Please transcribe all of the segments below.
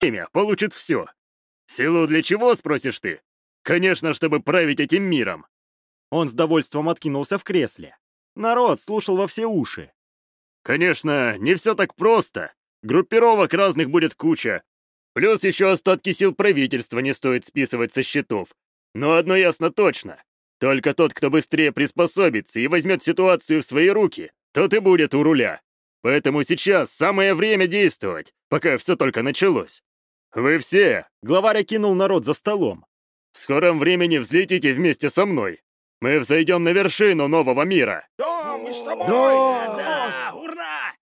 время получит все. Силу для чего, спросишь ты? Конечно, чтобы править этим миром. Он с довольством откинулся в кресле. Народ слушал во все уши. Конечно, не все так просто. Группировок разных будет куча. Плюс еще остатки сил правительства не стоит списывать со счетов. Но одно ясно точно. Только тот, кто быстрее приспособится и возьмет ситуацию в свои руки, тот и будет у руля. Поэтому сейчас самое время действовать, пока все только началось. Вы все, главарь окинул народ за столом. В скором времени взлетите вместе со мной. Мы взойдем на вершину нового мира. Да, мы с тобой! Да, да, ура!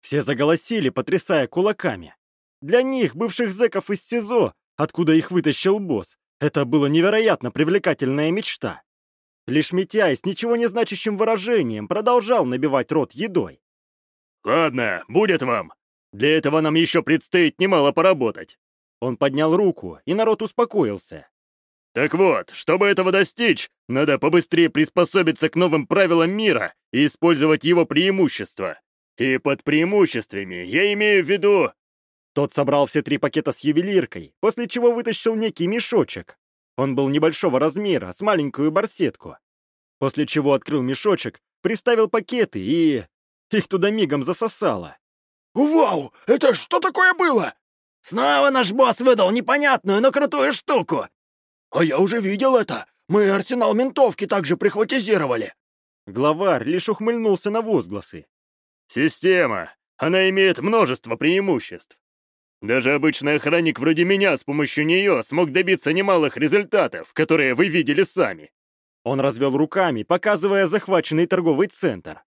Все заголосили, потрясая кулаками. Для них, бывших зэков из СИЗО, откуда их вытащил босс, это была невероятно привлекательная мечта. Лишь Митяй с ничего не значащим выражением продолжал набивать рот едой. «Ладно, будет вам. Для этого нам еще предстоит немало поработать». Он поднял руку, и народ успокоился. «Так вот, чтобы этого достичь, надо побыстрее приспособиться к новым правилам мира и использовать его преимущества. И под преимуществами я имею в виду...» Тот собрал все три пакета с ювелиркой, после чего вытащил некий мешочек. Он был небольшого размера, с маленькую барсетку. После чего открыл мешочек, приставил пакеты и... Их туда мигом засосало. «Вау! Это что такое было?» «Снова наш босс выдал непонятную, но крутую штуку!» «А я уже видел это! Мы арсенал ментовки также прихватизировали!» Главарь лишь ухмыльнулся на возгласы. «Система! Она имеет множество преимуществ. Даже обычный охранник вроде меня с помощью нее смог добиться немалых результатов, которые вы видели сами». Он развел руками, показывая захваченный торговый центр.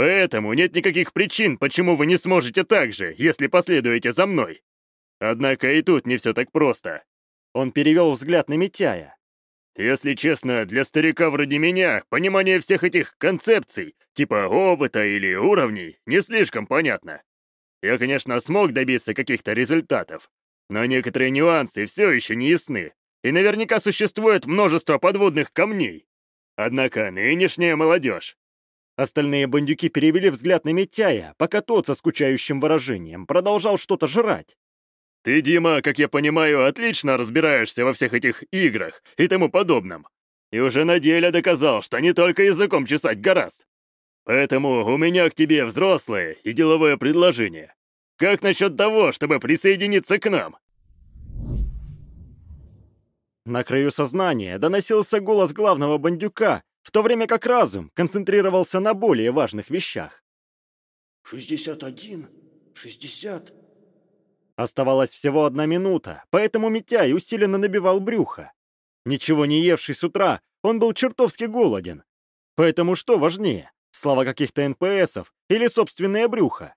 Поэтому нет никаких причин, почему вы не сможете так же, если последуете за мной. Однако и тут не все так просто. Он перевел взгляд на Митяя. Если честно, для старика вроде меня, понимание всех этих концепций, типа опыта или уровней, не слишком понятно. Я, конечно, смог добиться каких-то результатов, но некоторые нюансы все еще не ясны, и наверняка существует множество подводных камней. Однако нынешняя молодежь Остальные бандюки перевели взгляд на Митяя, пока тот со скучающим выражением продолжал что-то жрать. «Ты, Дима, как я понимаю, отлично разбираешься во всех этих играх и тому подобном. И уже на деле доказал, что не только языком чесать гораст. Поэтому у меня к тебе взрослое и деловое предложение. Как насчет того, чтобы присоединиться к нам?» На краю сознания доносился голос главного бандюка, в то время как разум концентрировался на более важных вещах. «Шестьдесят один, шестьдесят...» Оставалась всего одна минута, поэтому Митяй усиленно набивал брюхо. Ничего не евший с утра, он был чертовски голоден. Поэтому что важнее, слова каких-то НПСов или собственное брюхо?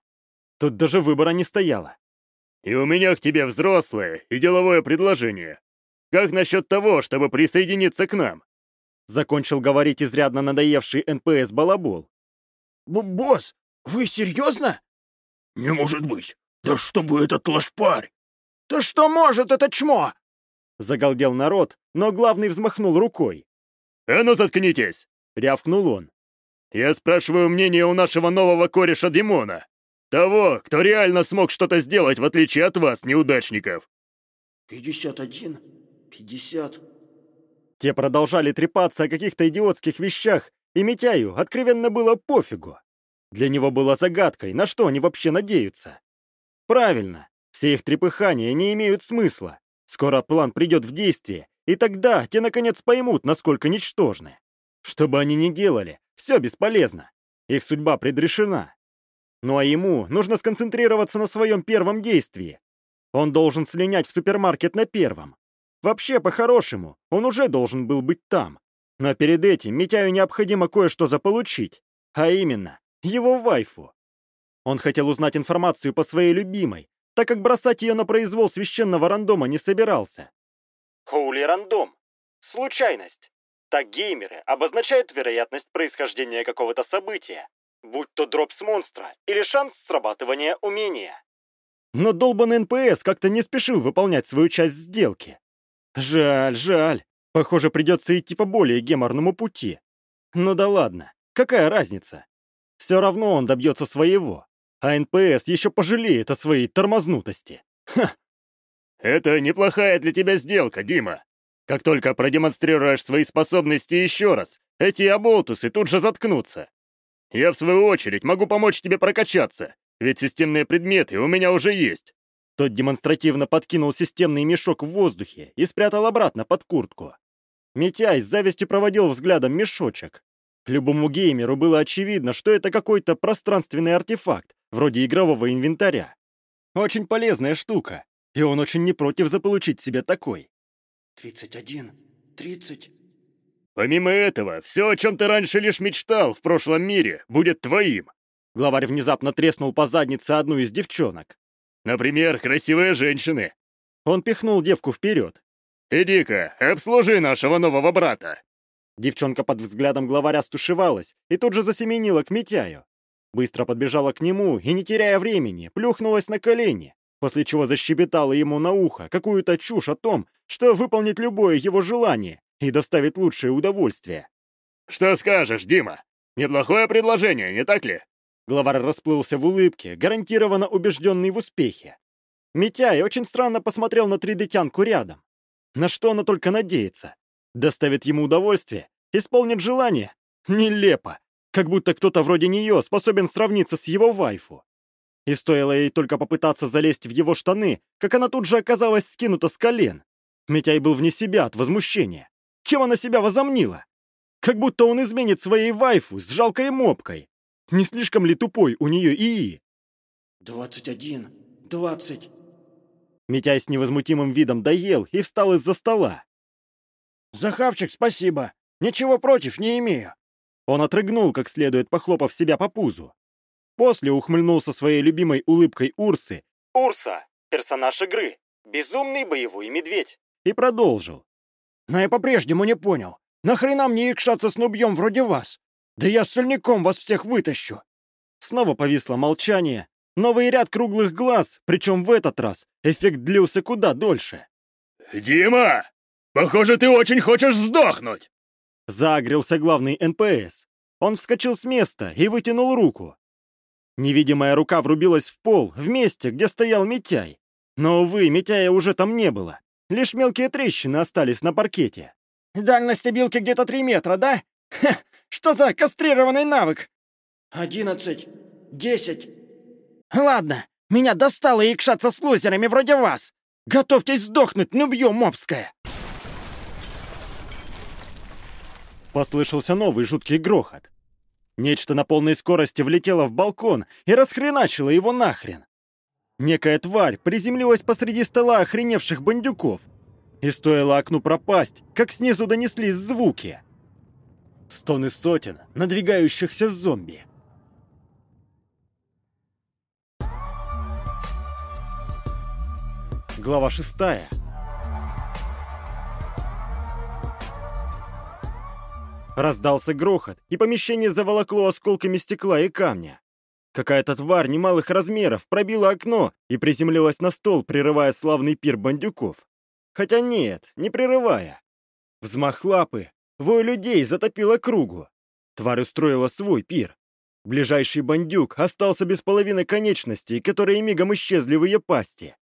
Тут даже выбора не стояло. «И у меня к тебе взрослое и деловое предложение. Как насчет того, чтобы присоединиться к нам?» Закончил говорить изрядно надоевший НПС Балабол. «Босс, вы серьезно?» «Не может быть! Да чтобы этот лошпарь!» «Да что может это чмо?» Загалдел народ, но главный взмахнул рукой. «А ну заткнитесь!» — рявкнул он. «Я спрашиваю мнение у нашего нового кореша Димона. Того, кто реально смог что-то сделать, в отличие от вас, неудачников». «Пятьдесят один, пятьдесят...» Те продолжали трепаться о каких-то идиотских вещах, и Митяю откровенно было пофигу. Для него было загадкой, на что они вообще надеются. Правильно, все их трепыхания не имеют смысла. Скоро план придет в действие, и тогда те наконец поймут, насколько ничтожны. Что бы они ни делали, все бесполезно. Их судьба предрешена. Ну а ему нужно сконцентрироваться на своем первом действии. Он должен слинять в супермаркет на первом. Вообще, по-хорошему, он уже должен был быть там. Но перед этим Митяю необходимо кое-что заполучить. А именно, его вайфу. Он хотел узнать информацию по своей любимой, так как бросать ее на произвол священного рандома не собирался. Holy random. Случайность. Так геймеры обозначают вероятность происхождения какого-то события, будь то дроп с монстра или шанс срабатывания умения. Но долбанный НПС как-то не спешил выполнять свою часть сделки. Жаль, жаль. Похоже, придется идти по более геморному пути. Ну да ладно, какая разница? Все равно он добьется своего, а НПС еще пожалеет о своей тормознутости. Ха! Это неплохая для тебя сделка, Дима. Как только продемонстрируешь свои способности еще раз, эти оболтусы тут же заткнутся. Я, в свою очередь, могу помочь тебе прокачаться, ведь системные предметы у меня уже есть». Тот демонстративно подкинул системный мешок в воздухе и спрятал обратно под куртку. Митяй с завистью проводил взглядом мешочек. Любому геймеру было очевидно, что это какой-то пространственный артефакт, вроде игрового инвентаря. Очень полезная штука, и он очень не против заполучить себе такой. «Тридцать один, тридцать...» «Помимо этого, все, о чем ты раньше лишь мечтал в прошлом мире, будет твоим!» Главарь внезапно треснул по заднице одну из девчонок. «Например, красивые женщины!» Он пихнул девку вперед. «Иди-ка, обслужи нашего нового брата!» Девчонка под взглядом главаря стушевалась и тут же засеменила к Митяю. Быстро подбежала к нему и, не теряя времени, плюхнулась на колени, после чего защебетала ему на ухо какую-то чушь о том, что выполнит любое его желание и доставит лучшее удовольствие. «Что скажешь, Дима? Неплохое предложение, не так ли?» Главарь расплылся в улыбке, гарантированно убежденный в успехе. Митяй очень странно посмотрел на 3D-тянку рядом. На что она только надеется? Доставит ему удовольствие? Исполнит желание? Нелепо. Как будто кто-то вроде нее способен сравниться с его вайфу. И стоило ей только попытаться залезть в его штаны, как она тут же оказалась скинута с колен. Митяй был вне себя от возмущения. Кем она себя возомнила? Как будто он изменит своей вайфу с жалкой мопкой. Не слишком ли тупой у нее ИИ? «Двадцать один, двадцать...» Митяй с невозмутимым видом доел и встал из-за стола. «Захавчик, спасибо. Ничего против не имею». Он отрыгнул, как следует похлопав себя по пузу. После ухмыльнулся своей любимой улыбкой Урсы. «Урса! Персонаж игры! Безумный боевой медведь!» И продолжил. «Но я по-прежнему не понял. Нахрена мне икшаться с нубьем вроде вас? Да я с сольником вас всех вытащу!» Снова повисло молчание. Новый ряд круглых глаз, причем в этот раз эффект длился куда дольше. «Дима, похоже, ты очень хочешь сдохнуть!» Заагрился главный НПС. Он вскочил с места и вытянул руку. Невидимая рука врубилась в пол, в месте, где стоял Митяй. Но, увы, Митяя уже там не было. Лишь мелкие трещины остались на паркете. «Дальность обилки где-то три метра, да? Ха, что за кастрированный навык?» «Одиннадцать, десять...» «Ладно, меня достало якшаться с лузерами вроде вас. Готовьтесь сдохнуть, нубье мобское!» Послышался новый жуткий грохот. Нечто на полной скорости влетело в балкон и расхреначило его нахрен. Некая тварь приземлилась посреди стола охреневших бандюков. И стоило окну пропасть, как снизу донеслись звуки. Стоны сотен надвигающихся зомби. Глава шестая. Раздался грохот, и помещение заволокло осколками стекла и камня. Какая-то тварь немалых размеров пробила окно и приземлилась на стол, прерывая славный пир бандюков. Хотя нет, не прерывая. Взмах лапы, вой людей затопило кругу. Тварь устроила свой пир. Ближайший бандюк остался без половины конечностей, которые мигом исчезли в ее пасти.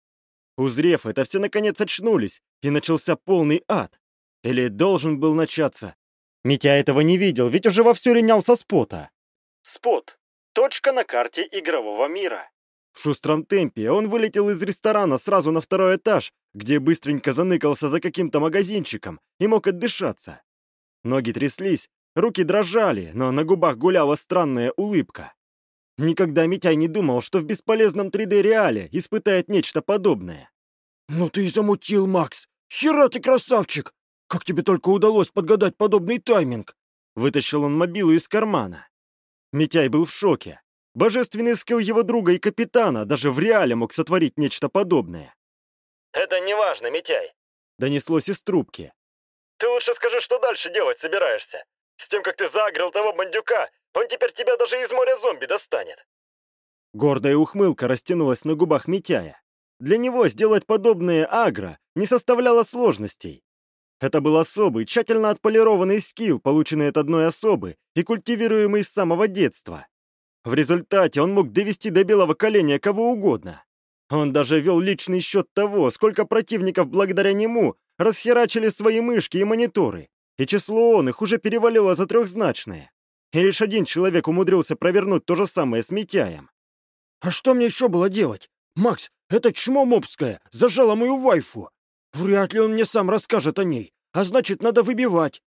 Узрев это, все наконец очнулись, и начался полный ад. Или должен был начаться. Митя этого не видел, ведь уже вовсю линялся спота. Спот. Точка на карте игрового мира. В шустром темпе он вылетел из ресторана сразу на второй этаж, где быстренько заныкался за каким-то магазинчиком и мог отдышаться. Ноги тряслись, руки дрожали, но на губах гуляла странная улыбка. Никогда Митяй не думал, что в бесполезном 3D-реале испытает нечто подобное. «Ну ты и замутил, Макс! Хера ты красавчик! Как тебе только удалось подгадать подобный тайминг?» Вытащил он мобилу из кармана. Митяй был в шоке. Божественный скилл его друга и капитана даже в реале мог сотворить нечто подобное. «Это не важно, Митяй», — донеслось из трубки. «Ты лучше скажи, что дальше делать собираешься. С тем, как ты загрел того бандюка, он теперь тебя даже из моря зомби достанет». Гордая ухмылка растянулась на губах Митяя. Для него сделать подобное агро не составляло сложностей. Это был особый, тщательно отполированный скилл, полученный от одной особы и культивируемый с самого детства. В результате он мог довести до белого коленя кого угодно. Он даже вел личный счет того, сколько противников благодаря нему расхерачили свои мышки и мониторы, и число он их уже перевалило за трехзначное. И лишь один человек умудрился провернуть то же самое с Митяем. А что мне еще было делать? Макс, это чмо мобское зажало мою вайфу. Вряд ли он мне сам расскажет о ней, а значит, надо выбивать.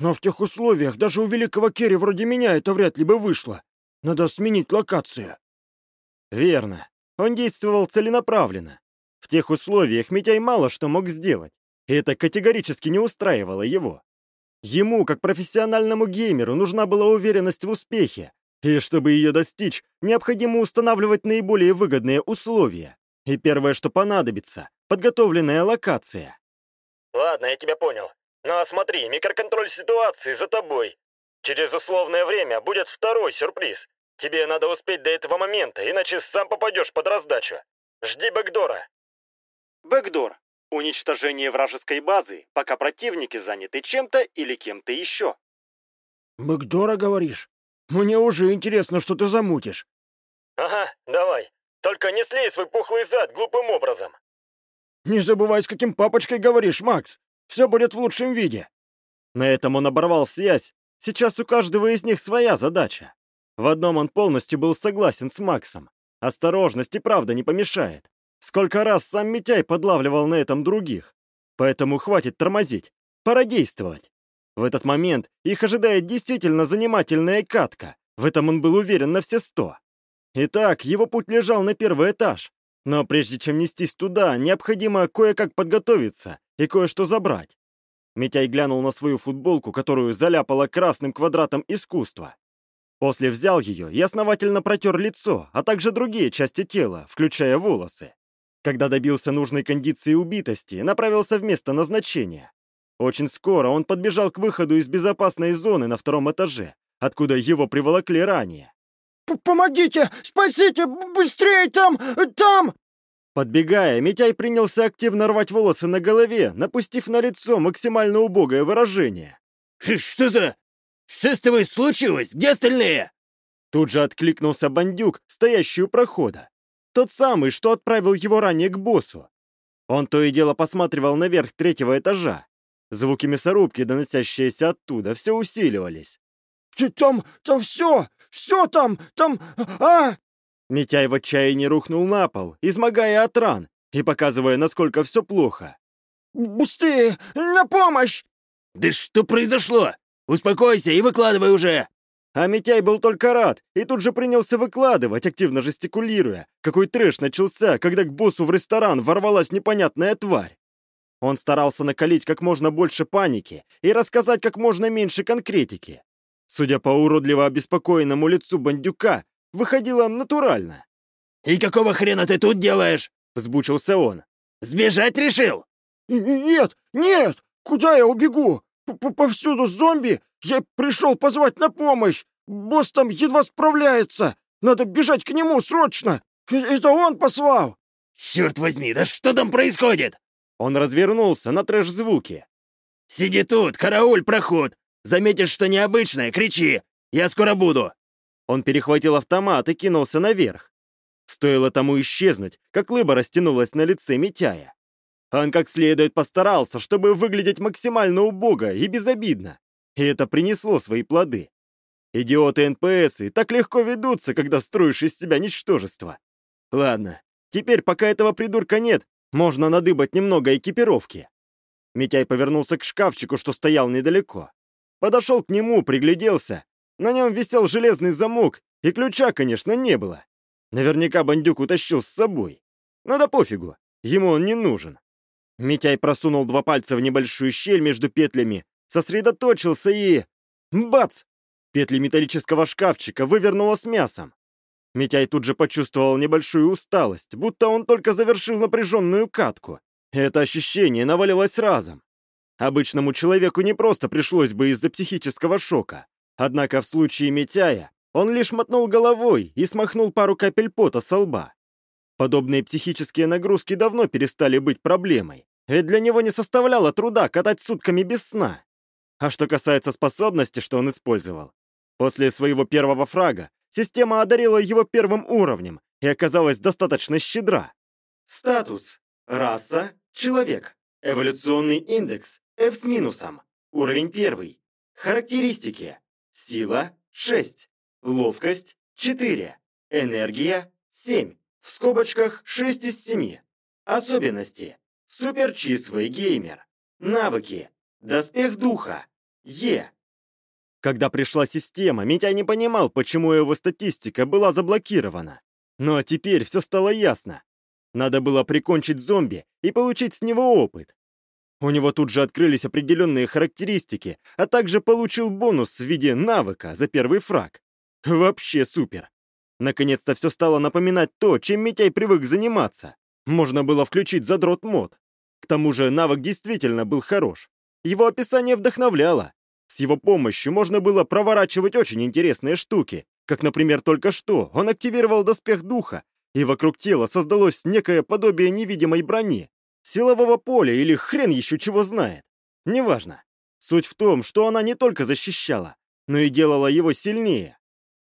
Но в тех условиях даже у великого Керри вроде меня это вряд ли бы вышло. Надо сменить локацию. Верно. Он действовал целенаправленно. В тех условиях Митяй мало что мог сделать, это категорически не устраивало его. Ему, как профессиональному геймеру, нужна была уверенность в успехе, и чтобы ее достичь, необходимо устанавливать наиболее выгодные условия. И первое, что понадобится — подготовленная локация. Ладно, я тебя понял. Ну а смотри, микроконтроль ситуации за тобой. Через условное время будет второй сюрприз. Тебе надо успеть до этого момента, иначе сам попадешь под раздачу. Жди бэкдора. Бэкдор. Уничтожение вражеской базы, пока противники заняты чем-то или кем-то еще. Бэкдора, говоришь? Мне уже интересно, что ты замутишь. Ага, давай. Только не слей свой пухлый зад глупым образом. Не забывай, с каким папочкой говоришь, Макс. Все будет в лучшем виде. На этом он оборвал связь. Сейчас у каждого из них своя задача. В одном он полностью был согласен с Максом. Осторожность и правда не помешает. Сколько раз сам Митяй подлавливал на этом других. Поэтому хватит тормозить. Пора действовать. В этот момент их ожидает действительно занимательная катка. В этом он был уверен на все сто. Итак, его путь лежал на первый этаж. Но прежде чем нестись туда, необходимо кое-как подготовиться и кое-что забрать. Митяй глянул на свою футболку, которую заляпало красным квадратом искусства. После взял ее и основательно протер лицо, а также другие части тела, включая волосы. Когда добился нужной кондиции убитости, направился в место назначения. Очень скоро он подбежал к выходу из безопасной зоны на втором этаже, откуда его приволокли ранее. «Помогите! Спасите! Быстрее там! Там!» Подбегая, Митяй принялся активно рвать волосы на голове, напустив на лицо максимально убогое выражение. «Что за... Что с тобой случилось? Где остальные?» Тут же откликнулся бандюк, стоящий у прохода. Тот самый, что отправил его ранее к боссу. Он то и дело посматривал наверх третьего этажа. Звуки мясорубки, доносящиеся оттуда, все усиливались. «Там, там все! Все там! Там... А!» Митяй в отчаянии рухнул на пол, измогая от ран и показывая, насколько все плохо. «Быстрее! На помощь!» «Да что произошло? Успокойся и выкладывай уже!» А Митяй был только рад и тут же принялся выкладывать, активно жестикулируя, какой трэш начался, когда к боссу в ресторан ворвалась непонятная тварь. Он старался накалить как можно больше паники и рассказать как можно меньше конкретики. Судя по уродливо обеспокоенному лицу бандюка, выходило натурально. «И какого хрена ты тут делаешь?» — взбучился он. «Сбежать решил?» «Нет, нет! Куда я убегу? П Повсюду зомби! Я пришел позвать на помощь! Босс там едва справляется! Надо бежать к нему срочно! Это он послал!» «Черт возьми, да что там происходит?» Он развернулся на трэш-звуки. «Сиди тут, карауль, проход! Заметишь, что необычное, кричи! Я скоро буду!» Он перехватил автомат и кинулся наверх. Стоило тому исчезнуть, как лыба растянулась на лице Митяя. Он как следует постарался, чтобы выглядеть максимально убого и безобидно. И это принесло свои плоды. Идиоты НПСы так легко ведутся, когда строишь из себя ничтожество. Ладно, теперь, пока этого придурка нет, можно надыбать немного экипировки. Митяй повернулся к шкафчику, что стоял недалеко. Подошел к нему, пригляделся. На нем висел железный замок, и ключа, конечно, не было. Наверняка бандюк утащил с собой. Но да пофигу, ему он не нужен. Митяй просунул два пальца в небольшую щель между петлями, сосредоточился и... Бац! Петли металлического шкафчика вывернуло с мясом. Митяй тут же почувствовал небольшую усталость, будто он только завершил напряженную катку. Это ощущение навалилось разом. Обычному человеку не просто пришлось бы из-за психического шока. Однако в случае Митяя он лишь мотнул головой и смахнул пару капель пота со лба. Подобные психические нагрузки давно перестали быть проблемой. Ведь для него не составляло труда катать сутками без сна. А что касается способности, что он использовал. После своего первого фрага система одарила его первым уровнем и оказалась достаточно щедра. Статус. Раса. Человек. Эволюционный индекс. F с минусом. Уровень первый. Характеристики. Сила 6. Ловкость 4. Энергия 7. В скобочках 6 из 7. Особенности. Суперчислый геймер. Навыки. Доспех духа. Е. Когда пришла система, Митя не понимал, почему его статистика была заблокирована. Но теперь все стало ясно. Надо было прикончить зомби и получить с него опыт. У него тут же открылись определенные характеристики, а также получил бонус в виде навыка за первый фраг. Вообще супер. Наконец-то все стало напоминать то, чем Митяй привык заниматься. Можно было включить задрот мод. К тому же навык действительно был хорош. Его описание вдохновляло. С его помощью можно было проворачивать очень интересные штуки, как, например, только что он активировал доспех духа, и вокруг тела создалось некое подобие невидимой брони, силового поля или хрен еще чего знает. Неважно. Суть в том, что она не только защищала, но и делала его сильнее.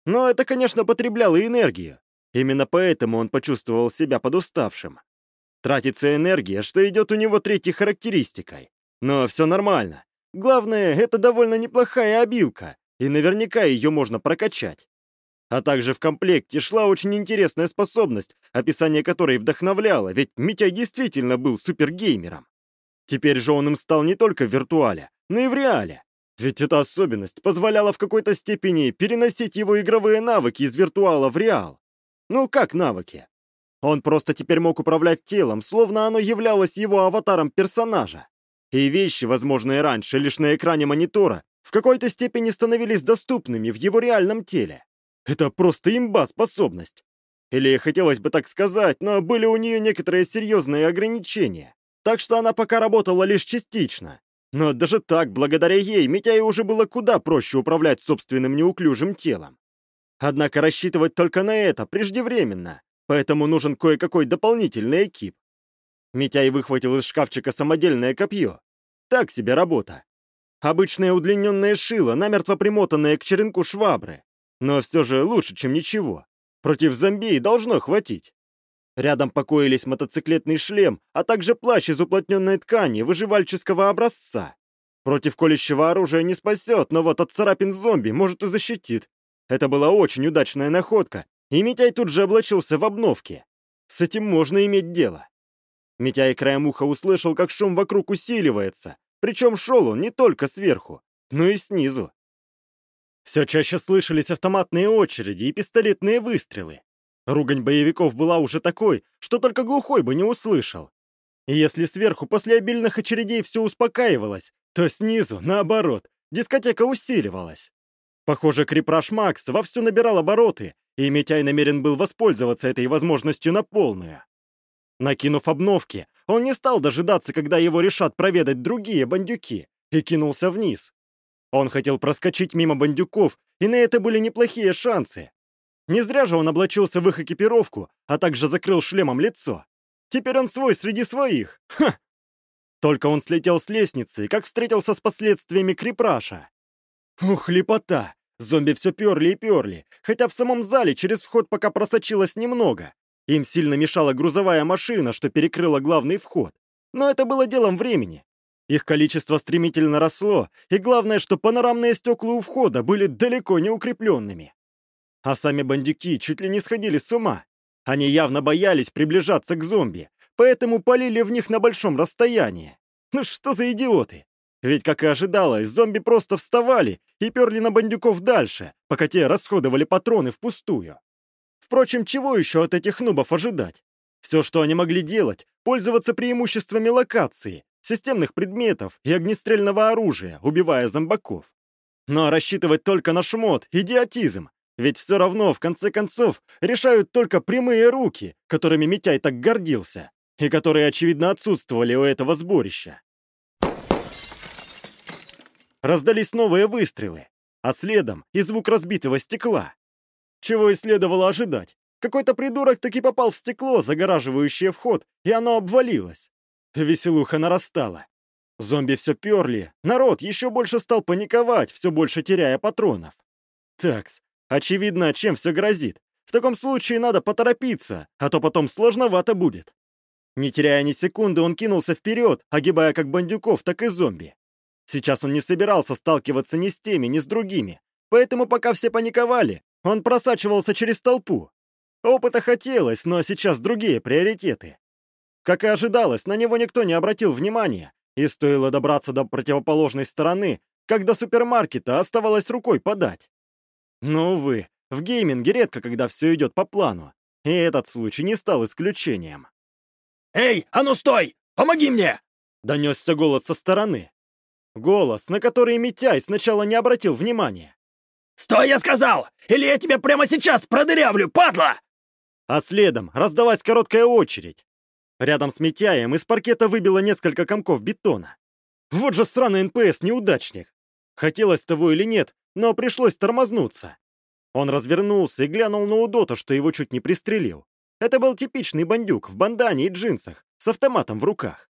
Но это, конечно, потребляло энергию. Именно поэтому он почувствовал себя подуставшим. Тратится энергия, что идет у него третьей характеристикой. Но все нормально. Главное, это довольно неплохая обилка, и наверняка ее можно прокачать. А также в комплекте шла очень интересная способность, описание которой вдохновляло, ведь Митяй действительно был супергеймером. Теперь же он им стал не только в виртуале, но и в реале. Ведь эта особенность позволяла в какой-то степени переносить его игровые навыки из виртуала в реал. Ну как навыки? Он просто теперь мог управлять телом, словно оно являлось его аватаром персонажа. И вещи, возможные раньше лишь на экране монитора, в какой-то степени становились доступными в его реальном теле. Это просто имба способность. Или хотелось бы так сказать, но были у нее некоторые серьезные ограничения. Так что она пока работала лишь частично. Но даже так, благодаря ей, Митяе уже было куда проще управлять собственным неуклюжим телом. Однако рассчитывать только на это преждевременно, поэтому нужен кое-какой дополнительный экип. Митяй выхватил из шкафчика самодельное копье. Так себе работа. Обычное удлиненное шило, намертво примотанное к черенку швабры. Но все же лучше, чем ничего. Против зомби должно хватить. Рядом покоились мотоциклетный шлем, а также плащ из уплотненной ткани выживальческого образца. Против колющего оружия не спасет, но вот от царапин зомби может и защитит. Это была очень удачная находка, и Митяй тут же облачился в обновке. С этим можно иметь дело. Митяй краем уха услышал, как шум вокруг усиливается, причем шел он не только сверху, но и снизу. Все чаще слышались автоматные очереди и пистолетные выстрелы. Ругань боевиков была уже такой, что только глухой бы не услышал. И если сверху после обильных очередей все успокаивалось, то снизу, наоборот, дискотека усиливалась. Похоже, крипраш Макс вовсю набирал обороты, и Митяй намерен был воспользоваться этой возможностью на полную. Накинув обновки, он не стал дожидаться, когда его решат проведать другие бандюки, и кинулся вниз. Он хотел проскочить мимо бандюков, и на это были неплохие шансы. Не зря же он облачился в их экипировку, а также закрыл шлемом лицо. Теперь он свой среди своих. Ха! Только он слетел с лестницы, как встретился с последствиями крипраша. Ух, лепота! Зомби все перли и перли, хотя в самом зале через вход пока просочилось немного. Им сильно мешала грузовая машина, что перекрыла главный вход. Но это было делом времени. Их количество стремительно росло, и главное, что панорамные стекла у входа были далеко не укрепленными. А сами бандюки чуть ли не сходили с ума. Они явно боялись приближаться к зомби, поэтому полили в них на большом расстоянии. Ну что за идиоты? Ведь, как и ожидалось, зомби просто вставали и перли на бандюков дальше, пока те расходовали патроны впустую. Впрочем, чего еще от этих нубов ожидать? Все, что они могли делать, пользоваться преимуществами локации, системных предметов и огнестрельного оружия, убивая зомбаков. Но рассчитывать только на шмот — идиотизм, ведь все равно, в конце концов, решают только прямые руки, которыми Митяй так гордился, и которые, очевидно, отсутствовали у этого сборища. Раздались новые выстрелы, а следом и звук разбитого стекла. Чего и следовало ожидать. Какой-то придурок таки попал в стекло, загораживающее вход, и оно обвалилось. Веселуха нарастала. Зомби все перли, народ еще больше стал паниковать, все больше теряя патронов. Такс, очевидно, чем все грозит. В таком случае надо поторопиться, а то потом сложновато будет. Не теряя ни секунды, он кинулся вперед, огибая как бандюков, так и зомби. Сейчас он не собирался сталкиваться ни с теми, ни с другими, поэтому пока все паниковали, он просачивался через толпу. Опыта хотелось, но сейчас другие приоритеты. Как и ожидалось, на него никто не обратил внимания, и стоило добраться до противоположной стороны, как до супермаркета оставалось рукой подать. Но, увы, в гейминге редко, когда все идет по плану, и этот случай не стал исключением. «Эй, а ну стой! Помоги мне!» — донесся голос со стороны. Голос, на который Митяй сначала не обратил внимания. «Стой, я сказал! Или я тебя прямо сейчас продырявлю, падла!» А следом раздалась короткая очередь. Рядом с Митяем из паркета выбило несколько комков бетона. Вот же странный НПС-неудачник. Хотелось того или нет, но пришлось тормознуться. Он развернулся и глянул на Удота, что его чуть не пристрелил. Это был типичный бандюк в бандане и джинсах, с автоматом в руках.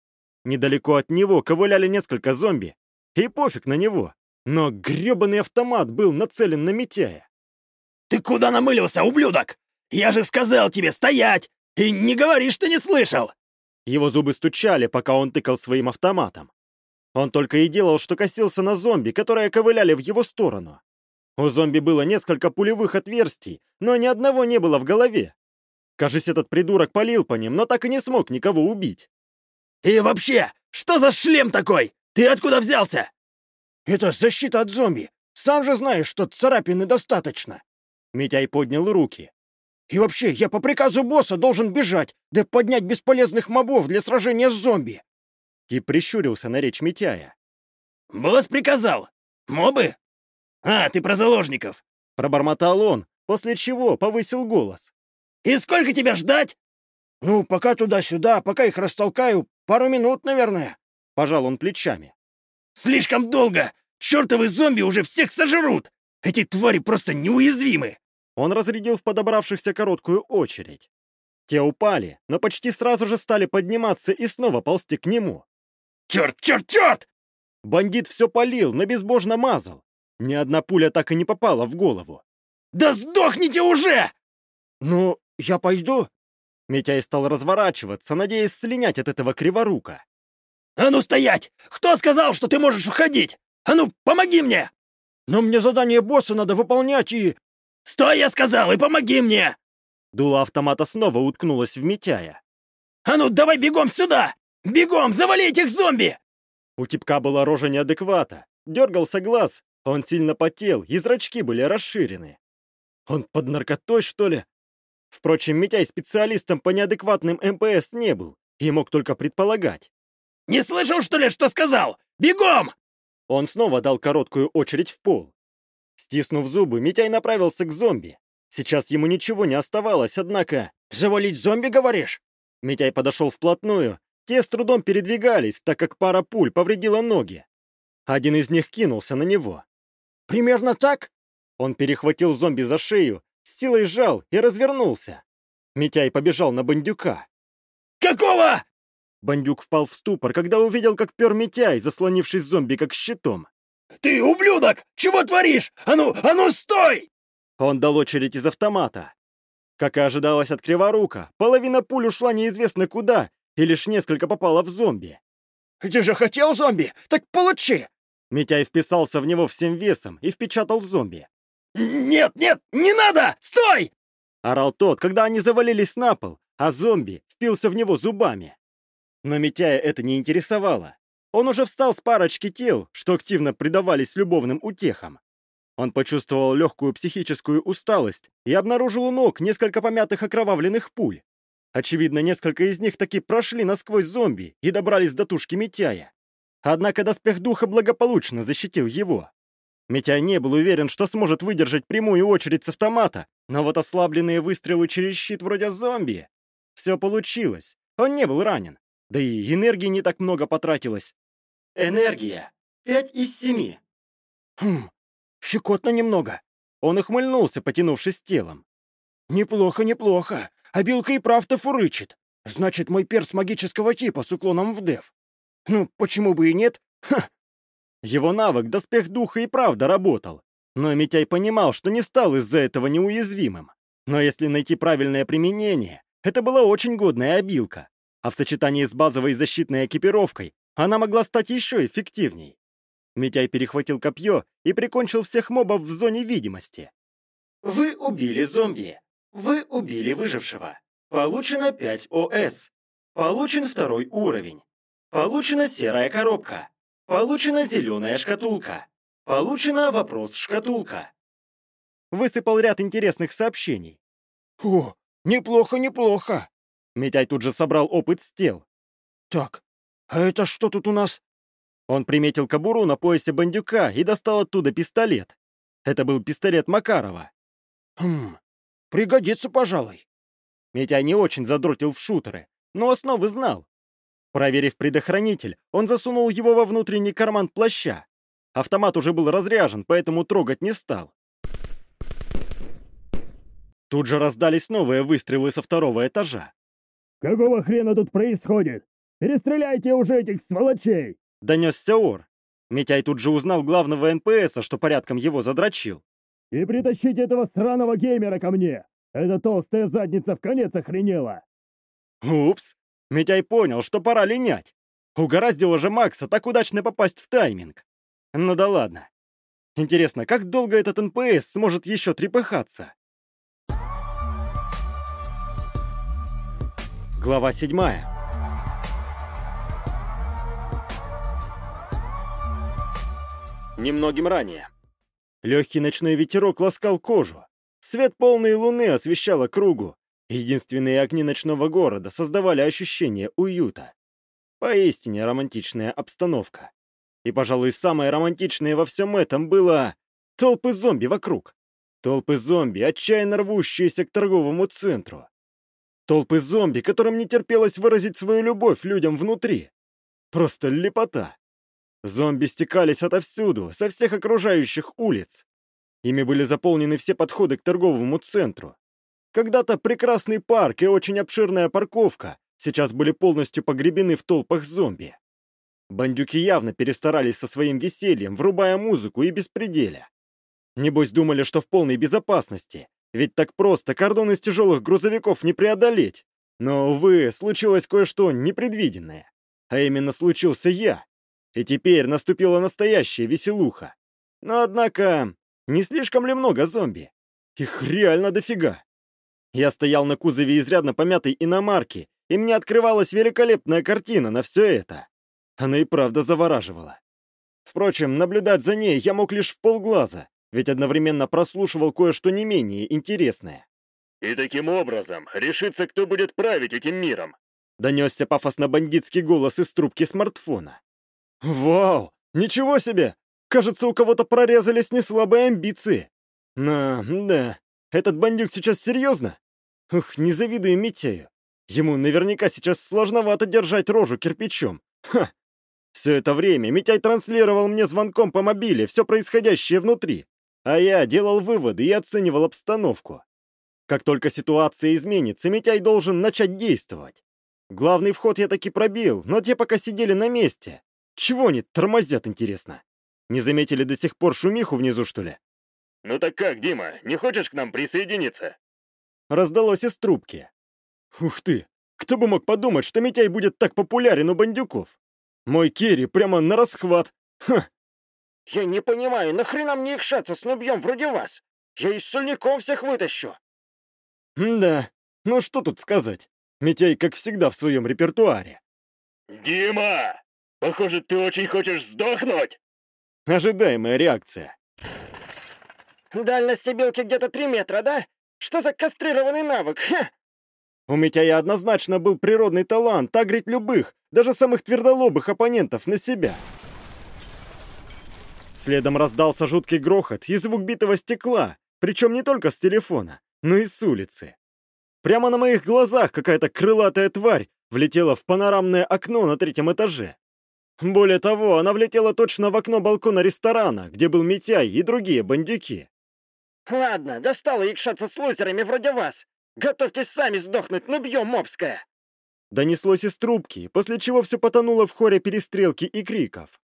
Недалеко от него ковыляли несколько зомби, и пофиг на него. Но грёбаный автомат был нацелен на Митяя. «Ты куда намылился, ублюдок? Я же сказал тебе стоять! И не говори, что не слышал!» Его зубы стучали, пока он тыкал своим автоматом. Он только и делал, что косился на зомби, которые ковыляли в его сторону. У зомби было несколько пулевых отверстий, но ни одного не было в голове. Кажется, этот придурок палил по ним, но так и не смог никого убить. «И вообще, что за шлем такой? Ты откуда взялся?» «Это защита от зомби. Сам же знаешь, что царапины достаточно». Митяй поднял руки. «И вообще, я по приказу босса должен бежать, да поднять бесполезных мобов для сражения с зомби». Тип прищурился на речь Митяя. «Босс приказал? Мобы? А, ты про заложников!» Пробормотал он, после чего повысил голос. «И сколько тебя ждать?» «Ну, пока туда-сюда, пока их растолкаю, пару минут, наверное». Пожал он плечами. «Слишком долго! Чёртовы зомби уже всех сожрут! Эти твари просто неуязвимы!» Он разрядил в подобравшихся короткую очередь. Те упали, но почти сразу же стали подниматься и снова ползти к нему. «Чёрт, чёрт, чёрт!» Бандит все полил, но безбожно мазал. Ни одна пуля так и не попала в голову. «Да сдохните уже!» «Ну, я пойду?» Митяй стал разворачиваться, надеясь слинять от этого криворука. «А ну стоять! Кто сказал, что ты можешь входить? А ну, помоги мне!» «Но мне задание босса надо выполнять и...» «Стой, я сказал, и помоги мне!» Дуло автомата снова уткнулось в Митяя. «А ну, давай бегом сюда! Бегом, завали этих зомби!» У типка была рожа неадеквата. Дергался глаз, он сильно потел, и зрачки были расширены. Он под наркотой, что ли? Впрочем, Митяй специалистом по неадекватным МПС не был и мог только предполагать. «Не слышал, что ли, что сказал? Бегом!» Он снова дал короткую очередь в пол. Стиснув зубы, Митяй направился к зомби. Сейчас ему ничего не оставалось, однако... «Завалить зомби, говоришь?» Митяй подошел вплотную. Те с трудом передвигались, так как пара пуль повредила ноги. Один из них кинулся на него. «Примерно так?» Он перехватил зомби за шею с силой сжал и развернулся. Митяй побежал на бандюка. «Какого?» Бандюк впал в ступор, когда увидел, как пер Митяй, заслонившись зомби как щитом. «Ты, ублюдок! Чего творишь? А ну, а ну, стой!» Он дал очередь из автомата. Как и ожидалось от Криворука, половина пуль ушла неизвестно куда, и лишь несколько попало в зомби. «Ты же хотел зомби? Так получи!» Митяй вписался в него всем весом и впечатал зомби. «Нет, нет, не надо! Стой!» Орал тот, когда они завалились на пол, а зомби впился в него зубами. Но Митяя это не интересовало. Он уже встал с парочки тел, что активно предавались любовным утехам. Он почувствовал легкую психическую усталость и обнаружил у ног несколько помятых окровавленных пуль. Очевидно, несколько из них таки прошли насквозь зомби и добрались до тушки Митяя. Однако доспех духа благополучно защитил его. Митяй не был уверен, что сможет выдержать прямую очередь с автомата, но вот ослабленные выстрелы через щит вроде зомби. Все получилось. Он не был ранен. Да и энергии не так много потратилось. Энергия. Пять из семи. Хм, щекотно немного. Он ухмыльнулся, потянувшись телом. Неплохо, неплохо. А Билка и правда фурычит. Значит, мой перс магического типа с уклоном в дев. Ну, почему бы и нет? Ха, его навык «Доспех Духа» и правда работал. Но Митяй понимал, что не стал из-за этого неуязвимым. Но если найти правильное применение, это была очень годная обилка. А в сочетании с базовой защитной экипировкой она могла стать еще эффективней. Митяй перехватил копье и прикончил всех мобов в зоне видимости. Вы убили зомби. Вы убили выжившего. Получено 5 ОС. Получен второй уровень. Получена серая коробка. Получена зеленая шкатулка. Получена вопрос-шкатулка. Высыпал ряд интересных сообщений. О, неплохо, неплохо. Митяй тут же собрал опыт с тел. Так, а это что тут у нас? Он приметил кобуру на поясе бандюка и достал оттуда пистолет. Это был пистолет Макарова. Хм, пригодится, пожалуй. Митяй не очень задротил в шутеры, но основы знал. Проверив предохранитель, он засунул его во внутренний карман плаща. Автомат уже был разряжен, поэтому трогать не стал. Тут же раздались новые выстрелы со второго этажа. «Какого хрена тут происходит? Перестреляйте уже этих сволочей!» Донесся ор. Митяй тут же узнал главного НПСа, что порядком его задрочил. «И притащите этого сраного геймера ко мне! Эта толстая задница в конец охренела!» Упс! Митяй понял, что пора линять. Угораздило же Макса так удачно попасть в тайминг. Ну да ладно. Интересно, как долго этот НПС сможет еще трепыхаться? Глава седьмая. Немногим ранее. Легкий ночной ветерок ласкал кожу. Свет полной луны освещал кругу. Единственные огни ночного города создавали ощущение уюта. Поистине романтичная обстановка. И, пожалуй, самое романтичное во всем этом было толпы зомби вокруг. Толпы зомби, отчаянно рвущиеся к торговому центру. Толпы зомби, которым не терпелось выразить свою любовь людям внутри. Просто лепота. Зомби стекались отовсюду, со всех окружающих улиц. Ими были заполнены все подходы к торговому центру. Когда-то прекрасный парк и очень обширная парковка сейчас были полностью погребены в толпах зомби. Бандюки явно перестарались со своим весельем, врубая музыку и беспределя. Небось думали, что в полной безопасности, ведь так просто кордон из тяжелых грузовиков не преодолеть. Но, увы, случилось кое-что непредвиденное. А именно случился я. И теперь наступила настоящая веселуха. Но, однако, не слишком ли много зомби? Их реально дофига. Я стоял на кузове изрядно помятой иномарки, и мне открывалась великолепная картина на все это. Она и правда завораживала. Впрочем, наблюдать за ней я мог лишь в полглаза, ведь одновременно прослушивал кое-что не менее интересное. «И таким образом решится, кто будет править этим миром», донесся пафосно-бандитский голос из трубки смартфона. «Вау! Ничего себе! Кажется, у кого-то прорезались неслабые амбиции. Но, да, этот бандюк сейчас серьезно? Ух, не завидую Митяю. Ему наверняка сейчас сложновато держать рожу кирпичом. Ха! Все это время Митяй транслировал мне звонком по мобиле все происходящее внутри, а я делал выводы и оценивал обстановку. Как только ситуация изменится, Митяй должен начать действовать. Главный вход я таки пробил, но те пока сидели на месте. Чего они тормозят, интересно? Не заметили до сих пор шумиху внизу, что ли? «Ну так как, Дима, не хочешь к нам присоединиться?» Раздалось из трубки. Ух ты! Кто бы мог подумать, что Митяй будет так популярен у бандюков? Мой Керри прямо на расхват. Ха! Я не понимаю, нахрена мне икшаться с нубьем вроде вас? Я из сольников всех вытащу. да, ну что тут сказать? Митяй, как всегда, в своем репертуаре. «Дима! Похоже, ты очень хочешь сдохнуть!» Ожидаемая реакция. Дальность белки где-то три метра, да? Что за кастрированный навык? Ха! У Митяя однозначно был природный талант агрить любых, даже самых твердолобых оппонентов на себя. Следом раздался жуткий грохот и звук битого стекла, причем не только с телефона, но и с улицы. Прямо на моих глазах какая-то крылатая тварь влетела в панорамное окно на третьем этаже. Более того, она влетела точно в окно балкона ресторана, где был Митяй и другие бандюки. «Ладно, достало якшаться с лузерами вроде вас. Готовьтесь сами сдохнуть, набьем мобское!» Донеслось из трубки, после чего все потонуло в хоре перестрелки и криков.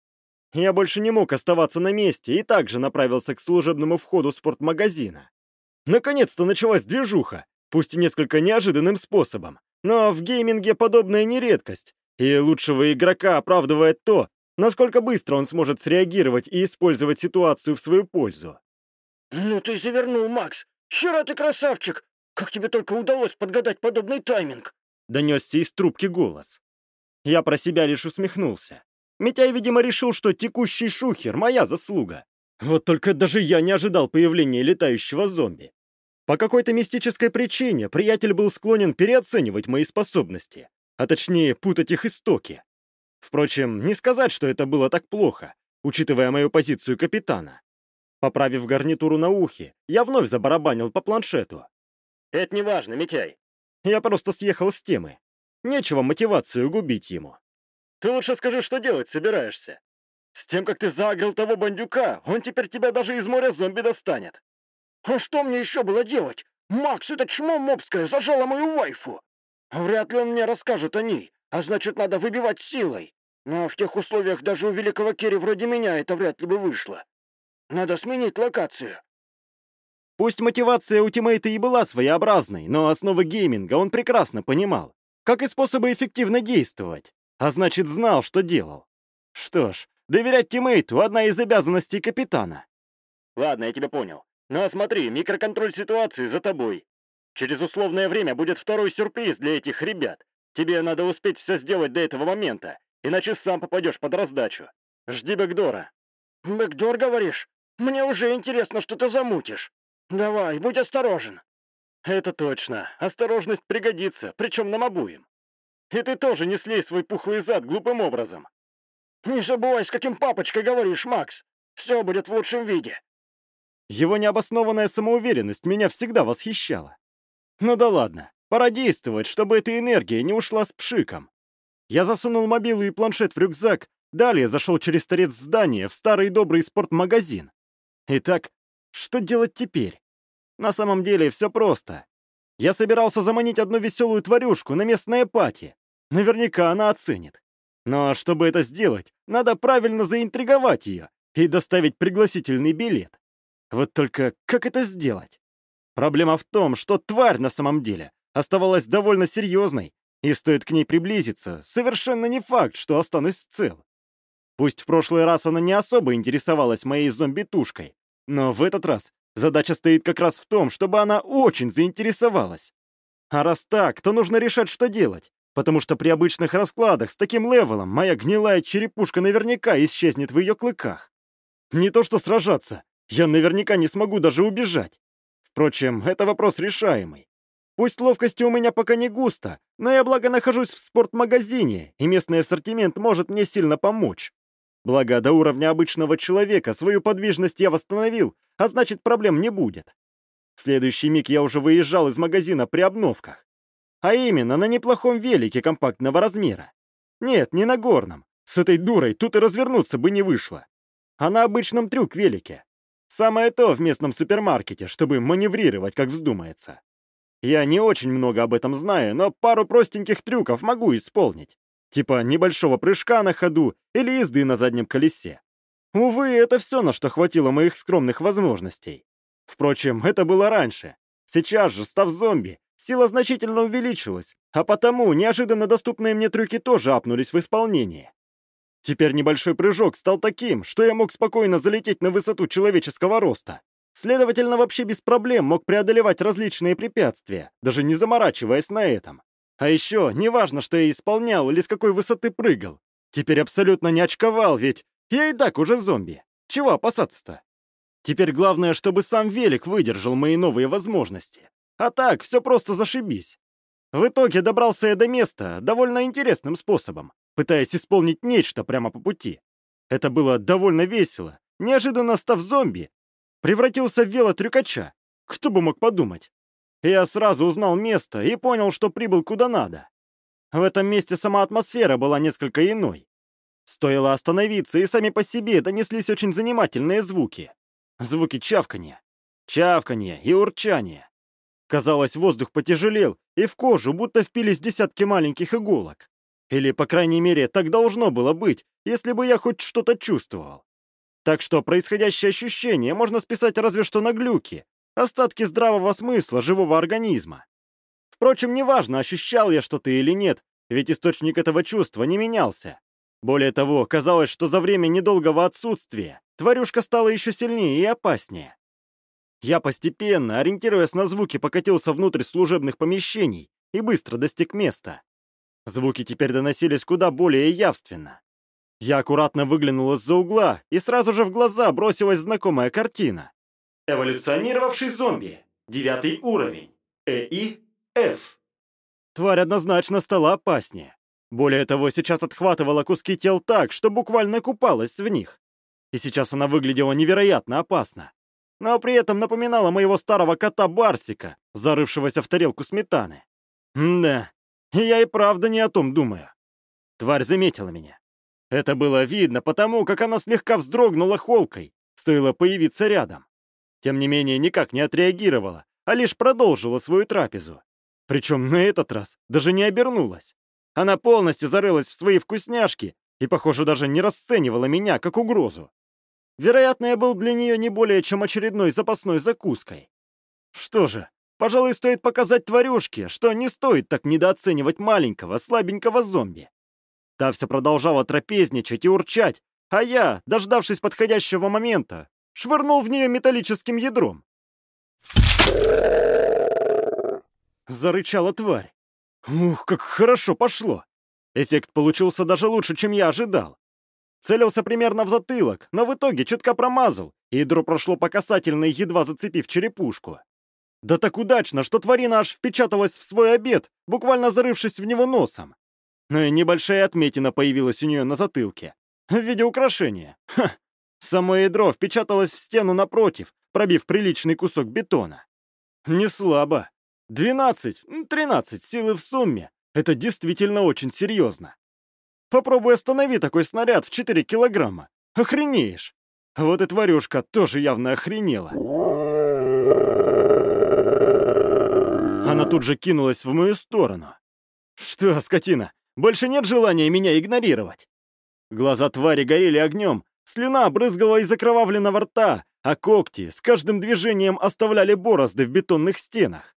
Я больше не мог оставаться на месте и также направился к служебному входу спортмагазина. Наконец-то началась движуха, пусть и несколько неожиданным способом, Но в гейминге подобная не редкость, и лучшего игрока оправдывает то, насколько быстро он сможет среагировать и использовать ситуацию в свою пользу. «Ну ты завернул, Макс! Хера ты красавчик! Как тебе только удалось подгадать подобный тайминг?» Донесся из трубки голос. Я про себя лишь усмехнулся. Митяй, видимо, решил, что текущий шухер — моя заслуга. Вот только даже я не ожидал появления летающего зомби. По какой-то мистической причине приятель был склонен переоценивать мои способности, а точнее путать их истоки. Впрочем, не сказать, что это было так плохо, учитывая мою позицию капитана. Поправив гарнитуру на ухе, я вновь забарабанил по планшету. «Это не важно, Митяй. Я просто съехал с темы. Нечего мотивацию губить ему. Ты лучше скажи, что делать собираешься. С тем, как ты загрел того бандюка, он теперь тебя даже из моря зомби достанет. А что мне еще было делать? Макс, это чмо мобское зажало мою вайфу. Вряд ли он мне расскажет о ней, а значит, надо выбивать силой. Но в тех условиях даже у великого Керри вроде меня это вряд ли бы вышло. Надо сменить локацию. Пусть мотивация ультимейта и была своеобразной, но основы гейминга он прекрасно понимал, как и способы эффективно действовать, а значит, знал, что делал. Что ж, доверять тиммейту — одна из обязанностей капитана. Ладно, я тебя понял. Но смотри, микроконтроль ситуации за тобой. Через условное время будет второй сюрприз для этих ребят. Тебе надо успеть все сделать до этого момента, иначе сам попадешь под раздачу. Жди Бэкдора. Бэкдор, говоришь? Мне уже интересно, что ты замутишь. Давай, будь осторожен. Это точно. Осторожность пригодится, причем нам обоим. И ты тоже не слей свой пухлый зад глупым образом. Не забывай, с каким папочкой говоришь, Макс. Все будет в лучшем виде. Его необоснованная самоуверенность меня всегда восхищала. Ну да ладно, пора действовать, чтобы эта энергия не ушла с пшиком. Я засунул мобилу и планшет в рюкзак, далее зашел через торец здания в старый добрый спортмагазин. Итак, что делать теперь? На самом деле все просто. Я собирался заманить одну веселую тварюшку на местное пати. Наверняка она оценит. Но чтобы это сделать, надо правильно заинтриговать ее и доставить пригласительный билет. Вот только как это сделать? Проблема в том, что тварь на самом деле оставалась довольно серьезной, и стоит к ней приблизиться, совершенно не факт, что останусь цел. Пусть в прошлый раз она не особо интересовалась моей зомби-тушкой, но в этот раз задача стоит как раз в том, чтобы она очень заинтересовалась. А раз так, то нужно решать, что делать, потому что при обычных раскладах с таким левелом моя гнилая черепушка наверняка исчезнет в ее клыках. Не то что сражаться, я наверняка не смогу даже убежать. Впрочем, это вопрос решаемый. Пусть ловкости у меня пока не густо, но я благо нахожусь в спортмагазине, и местный ассортимент может мне сильно помочь. Благо, до уровня обычного человека свою подвижность я восстановил, а значит, проблем не будет. В следующий миг я уже выезжал из магазина при обновках. А именно, на неплохом велике компактного размера. Нет, не на горном. С этой дурой тут и развернуться бы не вышло. А на обычном трюк-велике. Самое то в местном супермаркете, чтобы маневрировать, как вздумается. Я не очень много об этом знаю, но пару простеньких трюков могу исполнить. Типа небольшого прыжка на ходу или езды на заднем колесе. Увы, это все, на что хватило моих скромных возможностей. Впрочем, это было раньше. Сейчас же, став зомби, сила значительно увеличилась, а потому неожиданно доступные мне трюки тоже апнулись в исполнении. Теперь небольшой прыжок стал таким, что я мог спокойно залететь на высоту человеческого роста. Следовательно, вообще без проблем мог преодолевать различные препятствия, даже не заморачиваясь на этом. А еще, неважно, что я исполнял или с какой высоты прыгал. Теперь абсолютно не очковал, ведь я и так уже зомби. Чего опасаться-то? Теперь главное, чтобы сам велик выдержал мои новые возможности. А так, все просто зашибись. В итоге добрался я до места довольно интересным способом пытаясь исполнить нечто прямо по пути. Это было довольно весело. Неожиданно став зомби, превратился в велотрюкача. Кто бы мог подумать? Я сразу узнал место и понял, что прибыл куда надо. В этом месте сама атмосфера была несколько иной. Стоило остановиться, и сами по себе донеслись очень занимательные звуки. Звуки чавканья, чавканья и урчания. Казалось, воздух потяжелел, и в кожу будто впились десятки маленьких иголок. Или, по крайней мере, так должно было быть, если бы я хоть что-то чувствовал. Так что происходящее ощущение можно списать разве что на глюки, остатки здравого смысла живого организма. Впрочем, неважно, ощущал я что-то или нет, ведь источник этого чувства не менялся. Более того, казалось, что за время недолгого отсутствия тварюшка стала еще сильнее и опаснее. Я постепенно, ориентируясь на звуки, покатился внутрь служебных помещений и быстро достиг места. Звуки теперь доносились куда более явственно. Я аккуратно выглянул из-за угла, и сразу же в глаза бросилась знакомая картина. Эволюционировавший зомби. Девятый уровень. ЭИ F. Тварь однозначно стала опаснее. Более того, сейчас отхватывала куски тел так, что буквально купалась в них. И сейчас она выглядела невероятно опасно. Но при этом напоминала моего старого кота Барсика, зарывшегося в тарелку сметаны. Да, я и правда не о том думаю. Тварь заметила меня. Это было видно потому, как она слегка вздрогнула холкой, стоило появиться рядом. Тем не менее, никак не отреагировала, а лишь продолжила свою трапезу. Причем на этот раз даже не обернулась. Она полностью зарылась в свои вкусняшки и, похоже, даже не расценивала меня как угрозу. Вероятно, я был для нее не более чем очередной запасной закуской. Что же, пожалуй, стоит показать тварюшке, что не стоит так недооценивать маленького, слабенького зомби. Та все продолжала трапезничать и урчать, а я, дождавшись подходящего момента, швырнул в нее металлическим ядром. Зарычала тварь. Ух, как хорошо пошло! Эффект получился даже лучше, чем я ожидал. Целился примерно в затылок, но в итоге чутка промазал, ядро прошло по касательной, едва зацепив черепушку. Да так удачно, что тварина аж впечаталась в свой обед, буквально зарывшись в него носом. Но и небольшая отметина появилась у нее на затылке. В виде украшения. Ха! Само ядро впечаталось в стену напротив, пробив приличный кусок бетона. Не слабо. 12, 13 силы в сумме. Это действительно очень серьезно. Попробуй останови такой снаряд в 4 килограмма. Охренеешь. Вот и тварюшка тоже явно охренела. Она тут же кинулась в мою сторону. Что, скотина, больше нет желания меня игнорировать? Глаза твари горели огнем, слюна брызгала из окровавленного рта, а когти с каждым движением оставляли борозды в бетонных стенах.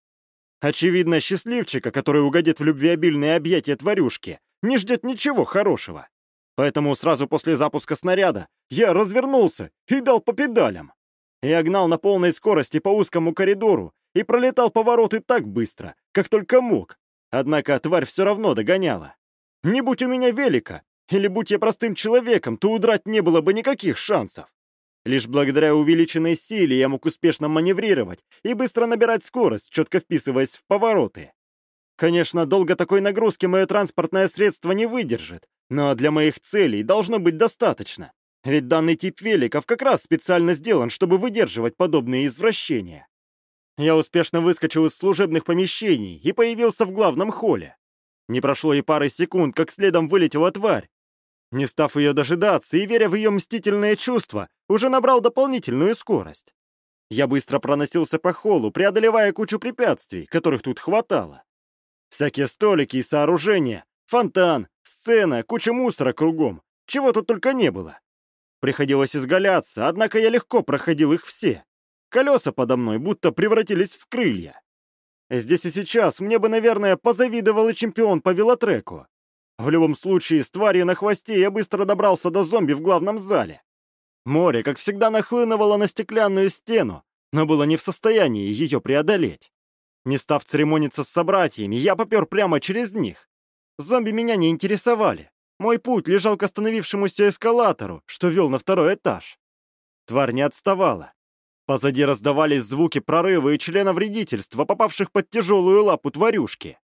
Очевидно, счастливчика, который угодит в любвеобильные объятия тварюшки, не ждет ничего хорошего. Поэтому сразу после запуска снаряда я развернулся и дал по педалям. Я гнал на полной скорости по узкому коридору и пролетал повороты так быстро, как только мог. Однако тварь все равно догоняла. Не будь у меня велика, или будь я простым человеком, то удрать не было бы никаких шансов. Лишь благодаря увеличенной силе я мог успешно маневрировать и быстро набирать скорость, четко вписываясь в повороты. Конечно, долго такой нагрузки мое транспортное средство не выдержит, но для моих целей должно быть достаточно. Ведь данный тип великов как раз специально сделан, чтобы выдерживать подобные извращения. Я успешно выскочил из служебных помещений и появился в главном холле. Не прошло и пары секунд, как следом вылетела тварь, не став ее дожидаться и веря в ее мстительные чувства, уже набрал дополнительную скорость. Я быстро проносился по холлу, преодолевая кучу препятствий, которых тут хватало. Всякие столики и сооружения, фонтан, сцена, куча мусора кругом, чего тут только не было. Приходилось изгаляться, однако я легко проходил их все. Колеса подо мной будто превратились в крылья. Здесь и сейчас мне бы, наверное, позавидовал и чемпион по велотреку. В любом случае, с тварью на хвосте я быстро добрался до зомби в главном зале. Море, как всегда, нахлынуло на стеклянную стену, но было не в состоянии ее преодолеть. Не став церемониться с собратьями, я попер прямо через них. Зомби меня не интересовали. Мой путь лежал к остановившемуся эскалатору, что вел на второй этаж. Тварь не отставала. Позади раздавались звуки прорыва и члена вредительства, попавших под тяжелую лапу тварюшки.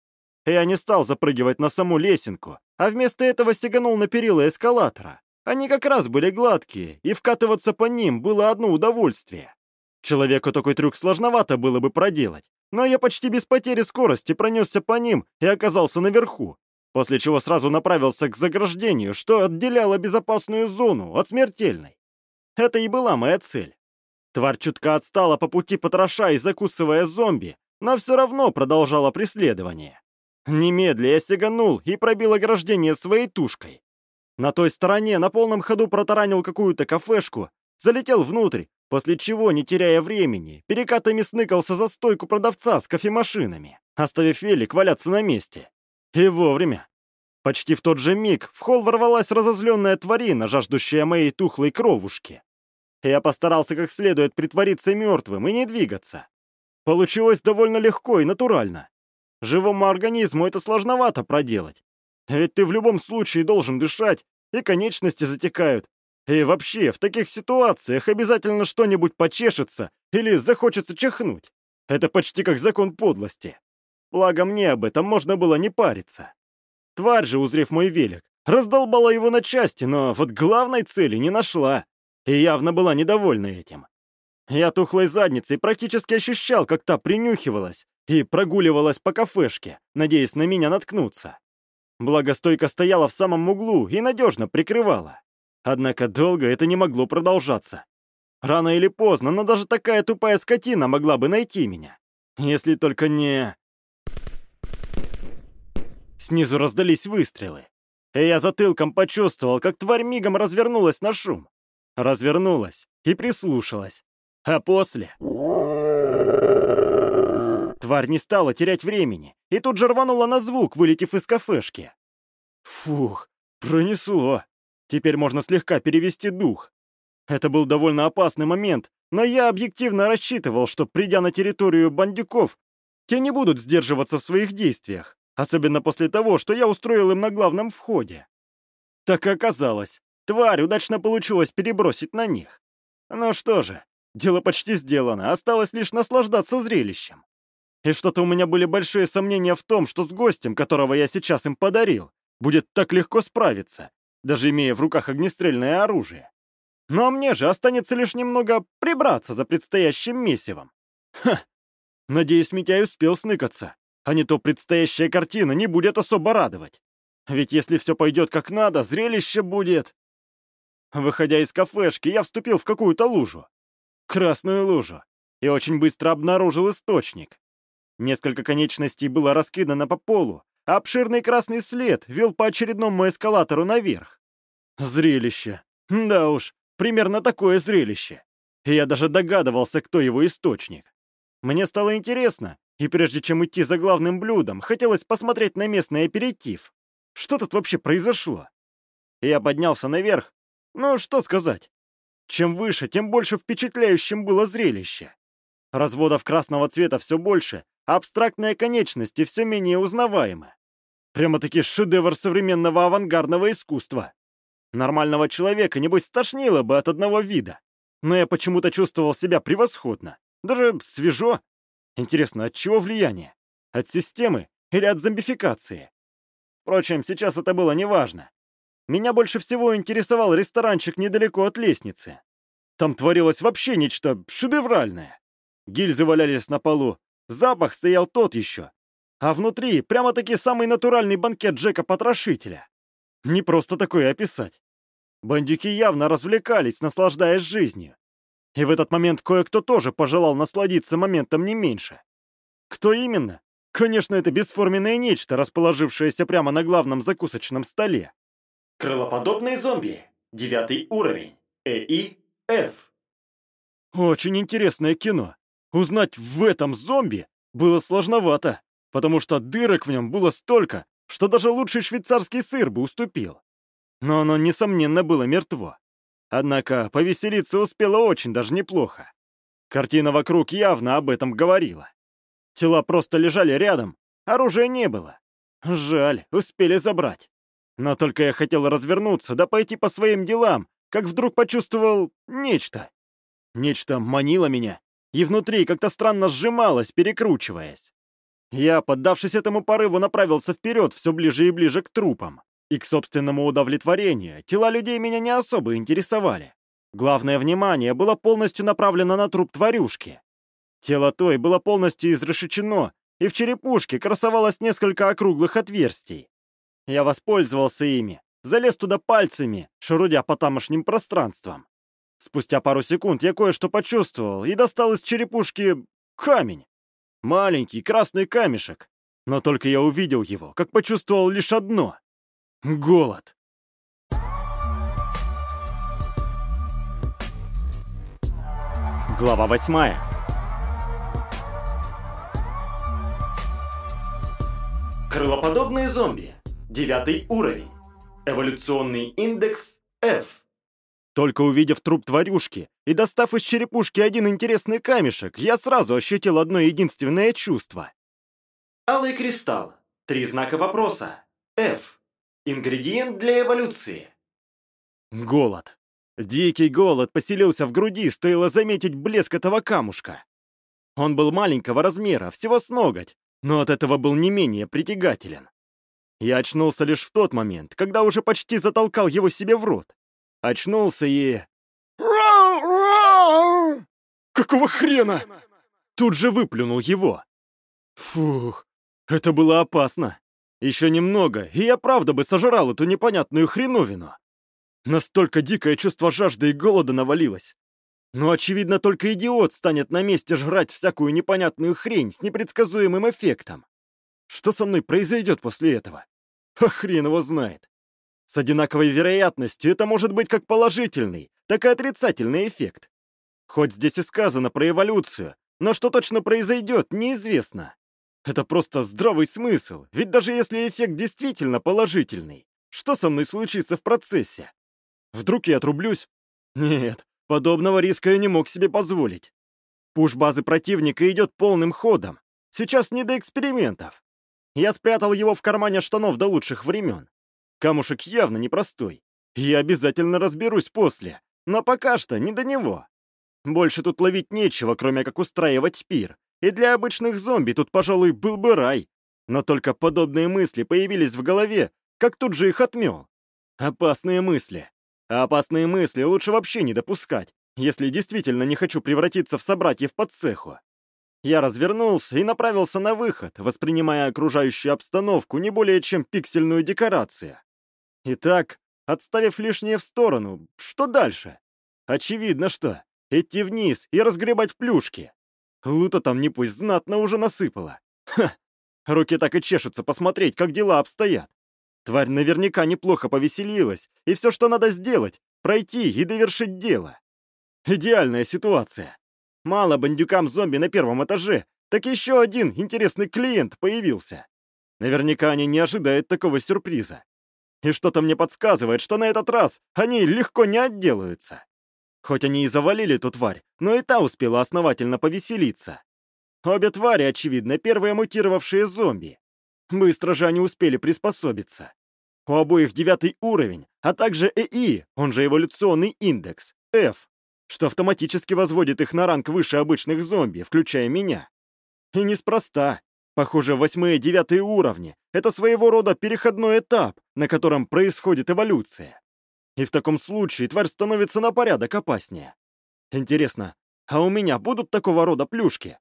Я не стал запрыгивать на саму лесенку, а вместо этого стеганул на перила эскалатора. Они как раз были гладкие, и вкатываться по ним было одно удовольствие. Человеку такой трюк сложновато было бы проделать, но я почти без потери скорости пронесся по ним и оказался наверху, после чего сразу направился к заграждению, что отделяло безопасную зону от смертельной. Это и была моя цель. Тварь чутка отстала по пути потроша и закусывая зомби, но все равно продолжала преследование. Немедля я сиганул и пробил ограждение своей тушкой. На той стороне на полном ходу протаранил какую-то кафешку, залетел внутрь, после чего, не теряя времени, перекатами сныкался за стойку продавца с кофемашинами. оставив велик валяться на месте. И вовремя. Почти в тот же миг в холл ворвалась разозленная тварина, жаждущая моей тухлой кровушки. Я постарался как следует притвориться мертвым и не двигаться. Получилось довольно легко и натурально. Живому организму это сложновато проделать. Ведь ты в любом случае должен дышать, и конечности затекают. И вообще, в таких ситуациях обязательно что-нибудь почешется или захочется чихнуть. Это почти как закон подлости. Благо мне об этом можно было не париться. Тварь же, узрев мой велик, раздолбала его на части, но вот главной цели не нашла. И явно была недовольна этим. Я тухлой задницей практически ощущал, как та принюхивалась и прогуливалась по кафешке, надеясь на меня наткнуться. Благо стойка стояла в самом углу и надежно прикрывала. Однако долго это не могло продолжаться. Рано или поздно, но даже такая тупая скотина могла бы найти меня. Если только не... Снизу раздались выстрелы. И я затылком почувствовал, как тварь мигом развернулась на шум. Развернулась и прислушалась. А после... Тварь не стала терять времени и тут же рванула на звук, вылетев из кафешки. Фух, пронесло. Теперь можно слегка перевести дух. Это был довольно опасный момент, но я объективно рассчитывал, что, придя на территорию бандюков, те не будут сдерживаться в своих действиях, особенно после того, что я устроил им на главном входе. Так и оказалось, тварь удачно получилось перебросить на них. Ну что же, дело почти сделано, осталось лишь наслаждаться зрелищем. И что-то у меня были большие сомнения в том, что с гостем, которого я сейчас им подарил, будет так легко справиться, даже имея в руках огнестрельное оружие. Но мне же останется лишь немного прибраться за предстоящим месивом. Ха! Надеюсь, Митяй успел сныкаться, а не то предстоящая картина не будет особо радовать. Ведь если все пойдет как надо, зрелище будет... Выходя из кафешки, я вступил в какую-то лужу. Красную лужу. И очень быстро обнаружил источник. Несколько конечностей было раскидано по полу, а обширный красный след вел по очередному эскалатору наверх. Зрелище. Да уж, примерно такое зрелище. Я даже догадывался, кто его источник. Мне стало интересно, и прежде чем идти за главным блюдом, хотелось посмотреть на местный аперитив. Что тут вообще произошло? Я поднялся наверх. Ну, что сказать. Чем выше, тем больше впечатляющим было зрелище. Разводов красного цвета все больше, абстрактные конечности все менее узнаваемы. Прямо-таки шедевр современного авангардного искусства. Нормального человека, небось, стошнило бы от одного вида. Но я почему-то чувствовал себя превосходно. Даже свежо. Интересно, от чего влияние? От системы или от зомбификации? Впрочем, сейчас это было неважно. Меня больше всего интересовал ресторанчик недалеко от лестницы. Там творилось вообще нечто шедевральное. Гильзы валялись на полу, Запах стоял тот еще. А внутри прямо-таки самый натуральный банкет Джека-потрошителя. Не просто такое описать. Бандюки явно развлекались, наслаждаясь жизнью. И в этот момент кое-кто тоже пожелал насладиться моментом не меньше. Кто именно? Конечно, это бесформенное нечто, расположившееся прямо на главном закусочном столе. Крылоподобные зомби. Девятый уровень. ЭИ F. Очень интересное кино. Узнать в этом зомби было сложновато, потому что дырок в нем было столько, что даже лучший швейцарский сыр бы уступил. Но оно, несомненно, было мертво. Однако повеселиться успело очень даже неплохо. Картина вокруг явно об этом говорила. Тела просто лежали рядом, оружия не было. Жаль, успели забрать. Но только я хотел развернуться да пойти по своим делам, как вдруг почувствовал нечто. Нечто манило меня, и внутри как-то странно сжималось, перекручиваясь. Я, поддавшись этому порыву, направился вперед все ближе и ближе к трупам. И к собственному удовлетворению тела людей меня не особо интересовали. Главное внимание было полностью направлено на труп тварюшки. Тело той было полностью изрешечено, и в черепушке красовалось несколько округлых отверстий. Я воспользовался ими, залез туда пальцами, шарудя по тамошним пространствам. Спустя пару секунд я кое-что почувствовал и достал из черепушки камень. Маленький красный камешек. Но только я увидел его, как почувствовал лишь одно — голод. Глава восьмая. Крылоподобные зомби. Девятый уровень. Эволюционный индекс F. Только увидев труп тварюшки и достав из черепушки один интересный камешек, я сразу ощутил одно единственное чувство. Алый кристалл. Три знака вопроса. F. Ингредиент для эволюции. Голод. Дикий голод поселился в груди, стоило заметить блеск этого камушка. Он был маленького размера, всего с ноготь, но от этого был не менее притягателен. Я очнулся лишь в тот момент, когда уже почти затолкал его себе в рот. Очнулся и... Какого хрена? Тут же выплюнул его. Фух, это было опасно. Еще немного, и я правда бы сожрал эту непонятную хреновину. Настолько дикое чувство жажды и голода навалилось. Но, очевидно, только идиот станет на месте жрать всякую непонятную хрень с непредсказуемым эффектом. Что со мной произойдет после этого? А хрен его знает. С одинаковой вероятностью это может быть как положительный, так и отрицательный эффект. Хоть здесь и сказано про эволюцию, но что точно произойдет, неизвестно. Это просто здравый смысл, ведь даже если эффект действительно положительный, что со мной случится в процессе? Вдруг я отрублюсь? Нет, подобного риска я не мог себе позволить. Пуш базы противника идет полным ходом. Сейчас не до экспериментов. Я спрятал его в кармане штанов до лучших времен. Камушек явно непростой. Я обязательно разберусь после, но пока что не до него. Больше тут ловить нечего, кроме как устраивать пир. И для обычных зомби тут, пожалуй, был бы рай. Но только подобные мысли появились в голове, как тут же их отмел. Опасные мысли. А опасные мысли лучше вообще не допускать, если действительно не хочу превратиться в собратьев по цеху. Я развернулся и направился на выход, воспринимая окружающую обстановку не более чем пиксельную декорацию. Итак, отставив лишнее в сторону, что дальше? Очевидно, что идти вниз и разгребать плюшки. Лута там, не пусть знатно уже насыпала. Ха! Руки так и чешутся посмотреть, как дела обстоят. Тварь наверняка неплохо повеселилась, и все, что надо сделать, пройти и довершить дело. Идеальная ситуация. Мало бандюкам-зомби на первом этаже, так еще один интересный клиент появился. Наверняка они не ожидают такого сюрприза. И что-то мне подсказывает, что на этот раз они легко не отделаются. Хоть они и завалили ту тварь, но и та успела основательно повеселиться. Обе твари, очевидно, первые мутировавшие зомби. Быстро же они успели приспособиться. У обоих девятый уровень, а также ЭИ, он же эволюционный индекс, F что автоматически возводит их на ранг выше обычных зомби, включая меня. И неспроста. Похоже, восьмые и девятые уровни — это своего рода переходной этап, на котором происходит эволюция. И в таком случае тварь становится на порядок опаснее. Интересно, а у меня будут такого рода плюшки?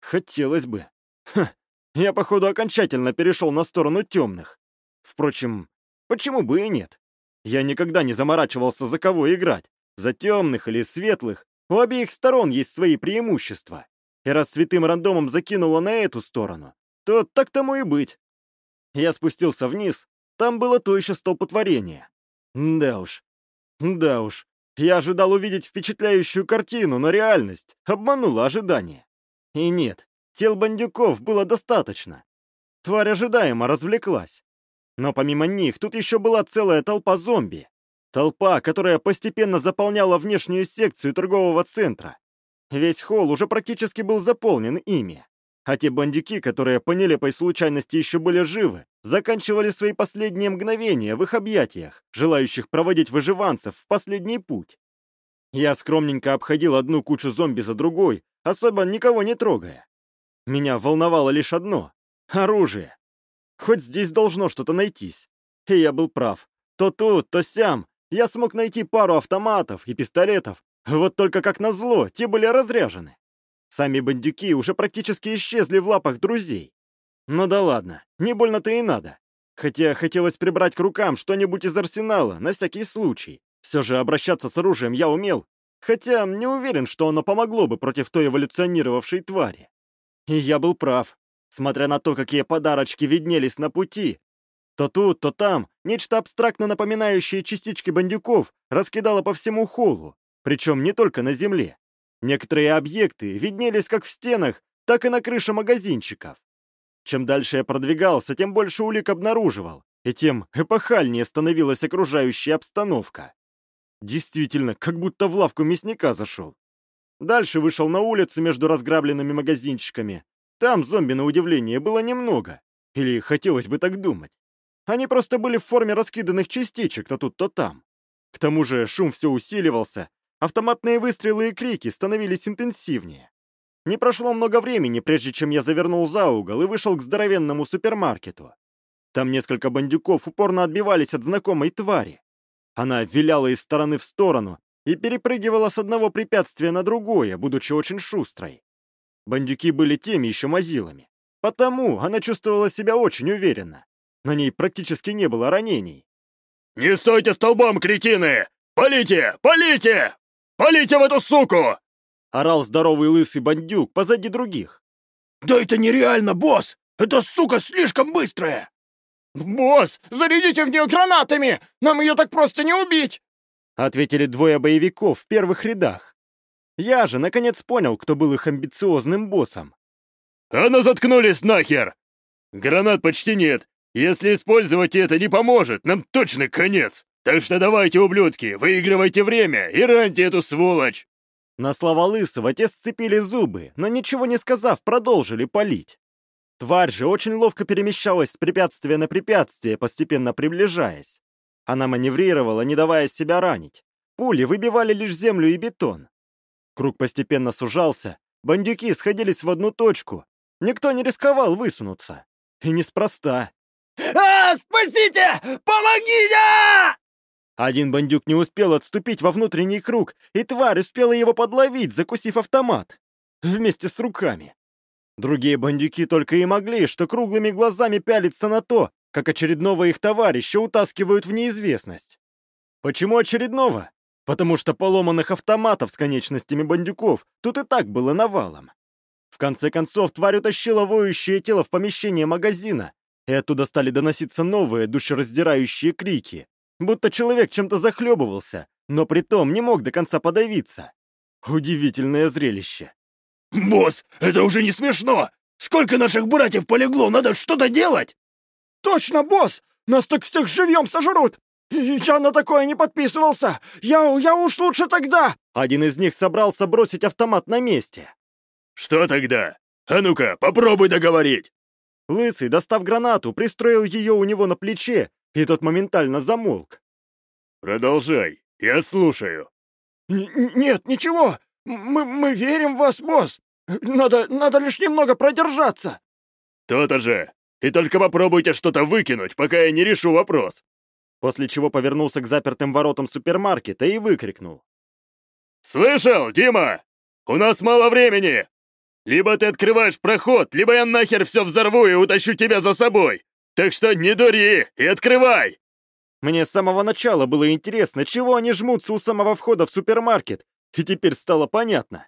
Хотелось бы. Ха, я, походу, окончательно перешел на сторону темных. Впрочем, почему бы и нет? Я никогда не заморачивался, за кого играть. За темных или светлых у обеих сторон есть свои преимущества. И раз святым рандомом закинуло на эту сторону, то так тому и быть. Я спустился вниз, там было то еще столпотворение. Да уж, да уж, я ожидал увидеть впечатляющую картину, но реальность обманула ожидания. И нет, тел бандюков было достаточно. Тварь ожидаемо развлеклась. Но помимо них тут еще была целая толпа зомби. Толпа, которая постепенно заполняла внешнюю секцию торгового центра. Весь холл уже практически был заполнен ими. А те бандюки, которые по нелепой случайности еще были живы, заканчивали свои последние мгновения в их объятиях, желающих проводить выживанцев в последний путь. Я скромненько обходил одну кучу зомби за другой, особо никого не трогая. Меня волновало лишь одно — оружие. Хоть здесь должно что-то найтись. И я был прав. То тут, то сям я смог найти пару автоматов и пистолетов, вот только как назло, те были разряжены. Сами бандюки уже практически исчезли в лапах друзей. Ну да ладно, не больно-то и надо. Хотя хотелось прибрать к рукам что-нибудь из арсенала, на всякий случай. Все же обращаться с оружием я умел, хотя не уверен, что оно помогло бы против той эволюционировавшей твари. И я был прав. Смотря на то, какие подарочки виднелись на пути, то тут, то там нечто абстрактно напоминающее частички бандюков раскидало по всему холлу, причем не только на земле. Некоторые объекты виднелись как в стенах, так и на крыше магазинчиков. Чем дальше я продвигался, тем больше улик обнаруживал, и тем эпохальнее становилась окружающая обстановка. Действительно, как будто в лавку мясника зашел. Дальше вышел на улицу между разграбленными магазинчиками. Там зомби, на удивление, было немного. Или хотелось бы так думать. Они просто были в форме раскиданных частичек то тут, то там. К тому же шум все усиливался, автоматные выстрелы и крики становились интенсивнее. Не прошло много времени, прежде чем я завернул за угол и вышел к здоровенному супермаркету. Там несколько бандюков упорно отбивались от знакомой твари. Она виляла из стороны в сторону и перепрыгивала с одного препятствия на другое, будучи очень шустрой. Бандюки были теми еще мазилами. Потому она чувствовала себя очень уверенно. На ней практически не было ранений. «Не стойте столбом, кретины! Полите! Полите! Полите в эту суку!» Орал здоровый лысый бандюк позади других. «Да это нереально, босс! Эта сука слишком быстрая!» «Босс, зарядите в нее гранатами! Нам ее так просто не убить!» Ответили двое боевиков в первых рядах. Я же, наконец, понял, кто был их амбициозным боссом. «А ну заткнулись нахер! Гранат почти нет. Если использовать это не поможет, нам точно конец. Так что давайте, ублюдки, выигрывайте время и раньте эту сволочь!» На слова Лысого те сцепили зубы, но ничего не сказав, продолжили палить. Тварь же очень ловко перемещалась с препятствия на препятствие, постепенно приближаясь. Она маневрировала, не давая себя ранить. Пули выбивали лишь землю и бетон. Круг постепенно сужался, бандюки сходились в одну точку. Никто не рисковал высунуться. И неспроста. «А, спасите! Помогите!» Один бандюк не успел отступить во внутренний круг, и тварь успела его подловить, закусив автомат. Вместе с руками. Другие бандюки только и могли, что круглыми глазами пялиться на то, как очередного их товарища утаскивают в неизвестность. Почему очередного? Потому что поломанных автоматов с конечностями бандюков тут и так было навалом. В конце концов, тварь утащила воющее тело в помещение магазина, и оттуда стали доноситься новые душераздирающие крики, будто человек чем-то захлебывался, но при том не мог до конца подавиться. Удивительное зрелище. «Босс, это уже не смешно! Сколько наших братьев полегло, надо что-то делать!» «Точно, босс! Нас так всех живьем сожрут! Я на такое не подписывался! Я, я уж лучше тогда!» Один из них собрался бросить автомат на месте. «Что тогда? А ну-ка, попробуй договорить!» Лысый, достав гранату, пристроил ее у него на плече, и тот моментально замолк. «Продолжай, я слушаю». Н «Нет, ничего, мы, мы верим в вас, босс! Надо, надо лишь немного продержаться!» «То-то же! И только попробуйте что-то выкинуть, пока я не решу вопрос!» После чего повернулся к запертым воротам супермаркета и выкрикнул. «Слышал, Дима? У нас мало времени! Либо ты открываешь проход, либо я нахер все взорву и утащу тебя за собой! Так что не дури и открывай!» Мне с самого начала было интересно, чего они жмутся у самого входа в супермаркет, и теперь стало понятно.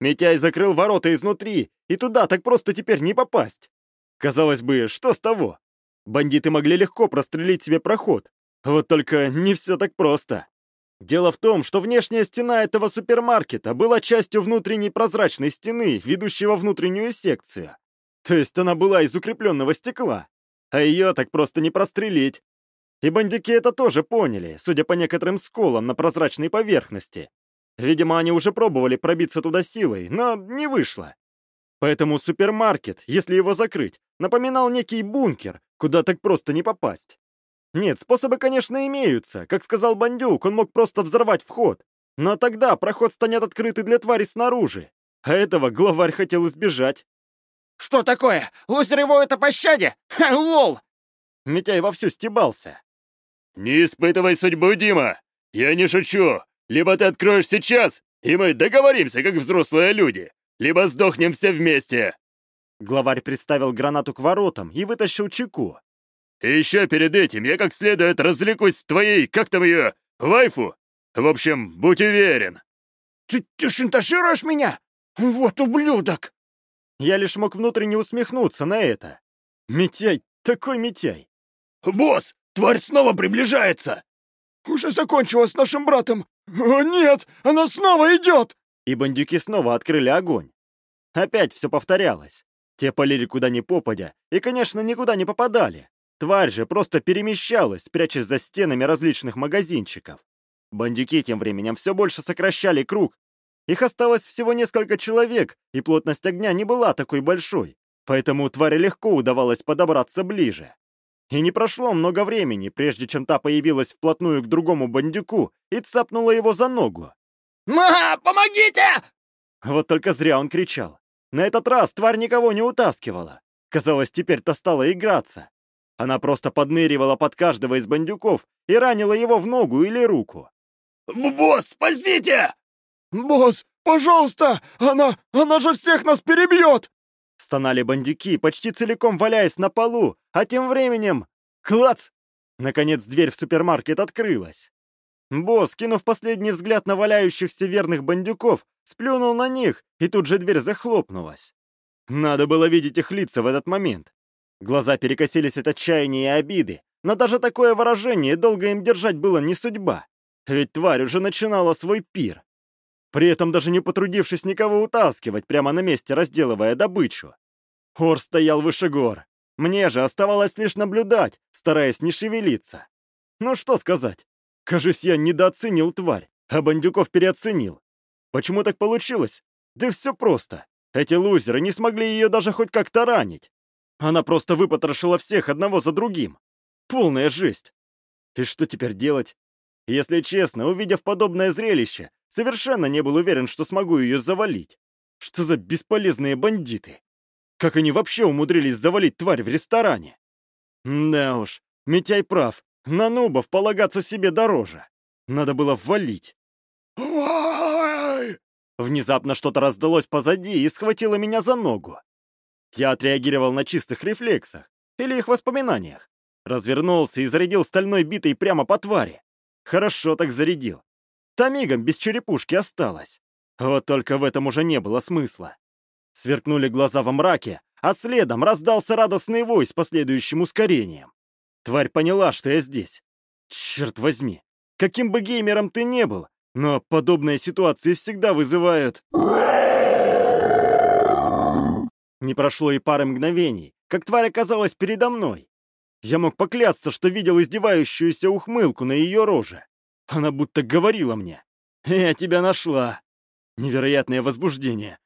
Митяй закрыл ворота изнутри, и туда так просто теперь не попасть. Казалось бы, что с того? Бандиты могли легко прострелить себе проход. Вот только не все так просто. Дело в том, что внешняя стена этого супермаркета была частью внутренней прозрачной стены, ведущей во внутреннюю секцию. То есть она была из укрепленного стекла, а ее так просто не прострелить. И бандюки это тоже поняли, судя по некоторым сколам на прозрачной поверхности. Видимо, они уже пробовали пробиться туда силой, но не вышло. Поэтому супермаркет, если его закрыть, напоминал некий бункер, куда так просто не попасть. Нет, способы, конечно, имеются. Как сказал Бандюк, он мог просто взорвать вход. Но тогда проход станет открытый для твари снаружи. А этого главарь хотел избежать. «Что такое? Лузеры воют о пощаде? Ха, лол!» Митяй вовсю стебался. «Не испытывай судьбу, Дима! Я не шучу! Либо ты откроешь сейчас, и мы договоримся, как взрослые люди, либо сдохнем все вместе!» Главарь приставил гранату к воротам и вытащил чеку. И еще перед этим я как следует развлекусь с твоей, как там ее, вайфу. В общем, будь уверен. Ты, ты шантажируешь меня? Вот ублюдок! Я лишь мог внутренне усмехнуться на это. Митяй, такой Митяй. Босс, тварь снова приближается! Уже закончила с нашим братом. О, нет, она снова идет! И бандюки снова открыли огонь. Опять все повторялось. Те полили куда ни попадя и, конечно, никуда не попадали. Тварь же просто перемещалась, прячась за стенами различных магазинчиков. Бандюки тем временем все больше сокращали круг. Их осталось всего несколько человек, и плотность огня не была такой большой, поэтому твари легко удавалось подобраться ближе. И не прошло много времени, прежде чем та появилась вплотную к другому бандюку и цапнула его за ногу. «Ма, помогите!» Вот только зря он кричал. На этот раз тварь никого не утаскивала. Казалось, теперь-то стала играться. Она просто подныривала под каждого из бандюков и ранила его в ногу или руку. «Босс, спасите!» «Босс, пожалуйста! Она... она же всех нас перебьет!» Стонали бандюки, почти целиком валяясь на полу, а тем временем... Клац! Наконец дверь в супермаркет открылась. Босс, кинув последний взгляд на валяющихся верных бандюков, сплюнул на них, и тут же дверь захлопнулась. Надо было видеть их лица в этот момент. Глаза перекосились от отчаяния и обиды, но даже такое выражение долго им держать было не судьба. Ведь тварь уже начинала свой пир. При этом даже не потрудившись никого утаскивать, прямо на месте разделывая добычу. Ор стоял выше гор. Мне же оставалось лишь наблюдать, стараясь не шевелиться. Ну что сказать. Кажись, я недооценил тварь, а бандюков переоценил. Почему так получилось? Да все просто. Эти лузеры не смогли ее даже хоть как-то ранить. Она просто выпотрошила всех одного за другим. Полная жесть. И что теперь делать? Если честно, увидев подобное зрелище, совершенно не был уверен, что смогу ее завалить. Что за бесполезные бандиты? Как они вообще умудрились завалить тварь в ресторане? Да уж, Митяй прав. На нубов полагаться себе дороже. Надо было валить. Внезапно что-то раздалось позади и схватило меня за ногу. Я отреагировал на чистых рефлексах или их воспоминаниях. Развернулся и зарядил стальной битой прямо по твари. Хорошо так зарядил. Та без черепушки осталась. Вот только в этом уже не было смысла. Сверкнули глаза во мраке, а следом раздался радостный вой с последующим ускорением. Тварь поняла, что я здесь. Черт возьми, каким бы геймером ты не был, но подобные ситуации всегда вызывают... Не прошло и пары мгновений, как тварь оказалась передо мной. Я мог поклясться, что видел издевающуюся ухмылку на ее роже. Она будто говорила мне. «Я тебя нашла!» Невероятное возбуждение.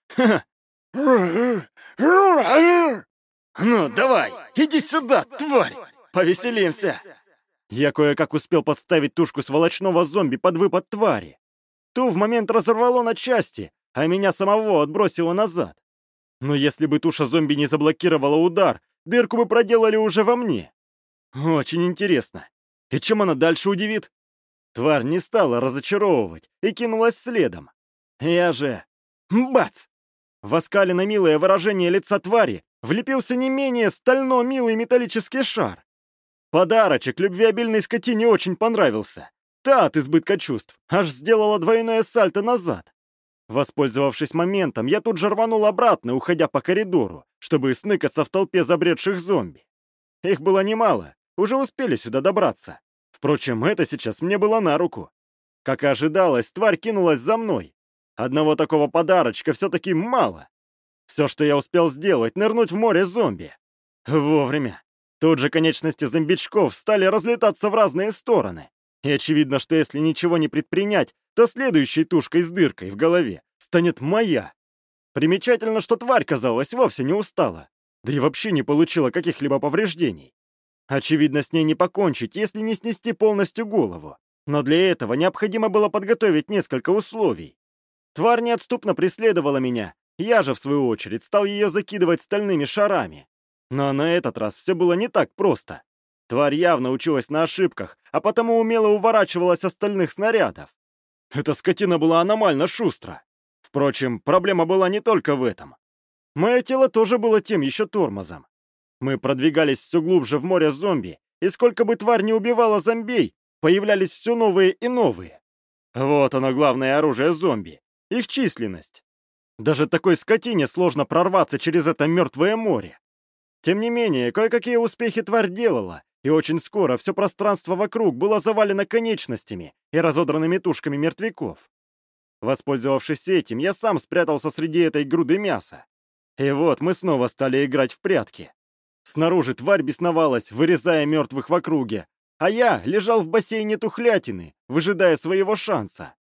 «Ну, давай, иди сюда, тварь! Повеселимся!» Я кое-как успел подставить тушку сволочного зомби под выпад твари. Ту в момент разорвало на части, а меня самого отбросило назад. Но если бы туша зомби не заблокировала удар, дырку бы проделали уже во мне. Очень интересно. И чем она дальше удивит? Тварь не стала разочаровывать и кинулась следом. Я же... Бац! В оскалено милое выражение лица твари влепился не менее стально милый металлический шар. Подарочек любвеобильной скотине очень понравился. Та от избытка чувств аж сделала двойное сальто назад. Воспользовавшись моментом, я тут же рванул обратно, уходя по коридору, чтобы сныкаться в толпе забредших зомби. Их было немало, уже успели сюда добраться. Впрочем, это сейчас мне было на руку. Как и ожидалось, тварь кинулась за мной. Одного такого подарочка все-таки мало. Все, что я успел сделать, нырнуть в море зомби. Вовремя. Тут же конечности зомбичков стали разлетаться в разные стороны. И очевидно, что если ничего не предпринять, то следующей тушкой с дыркой в голове станет моя. Примечательно, что тварь, казалось, вовсе не устала, да и вообще не получила каких-либо повреждений. Очевидно, с ней не покончить, если не снести полностью голову. Но для этого необходимо было подготовить несколько условий. Тварь неотступно преследовала меня, я же, в свою очередь, стал ее закидывать стальными шарами. Но на этот раз все было не так просто. Тварь явно училась на ошибках, а потому умело уворачивалась остальных снарядов. Эта скотина была аномально шустра. Впрочем, проблема была не только в этом. Мое тело тоже было тем еще тормозом. Мы продвигались все глубже в море зомби, и сколько бы тварь не убивала зомбей, появлялись все новые и новые. Вот оно главное оружие зомби. Их численность. Даже такой скотине сложно прорваться через это мертвое море. Тем не менее, кое-какие успехи тварь делала, и очень скоро все пространство вокруг было завалено конечностями и разодранными тушками мертвяков. Воспользовавшись этим, я сам спрятался среди этой груды мяса. И вот мы снова стали играть в прятки. Снаружи тварь бесновалась, вырезая мертвых в округе, а я лежал в бассейне тухлятины, выжидая своего шанса.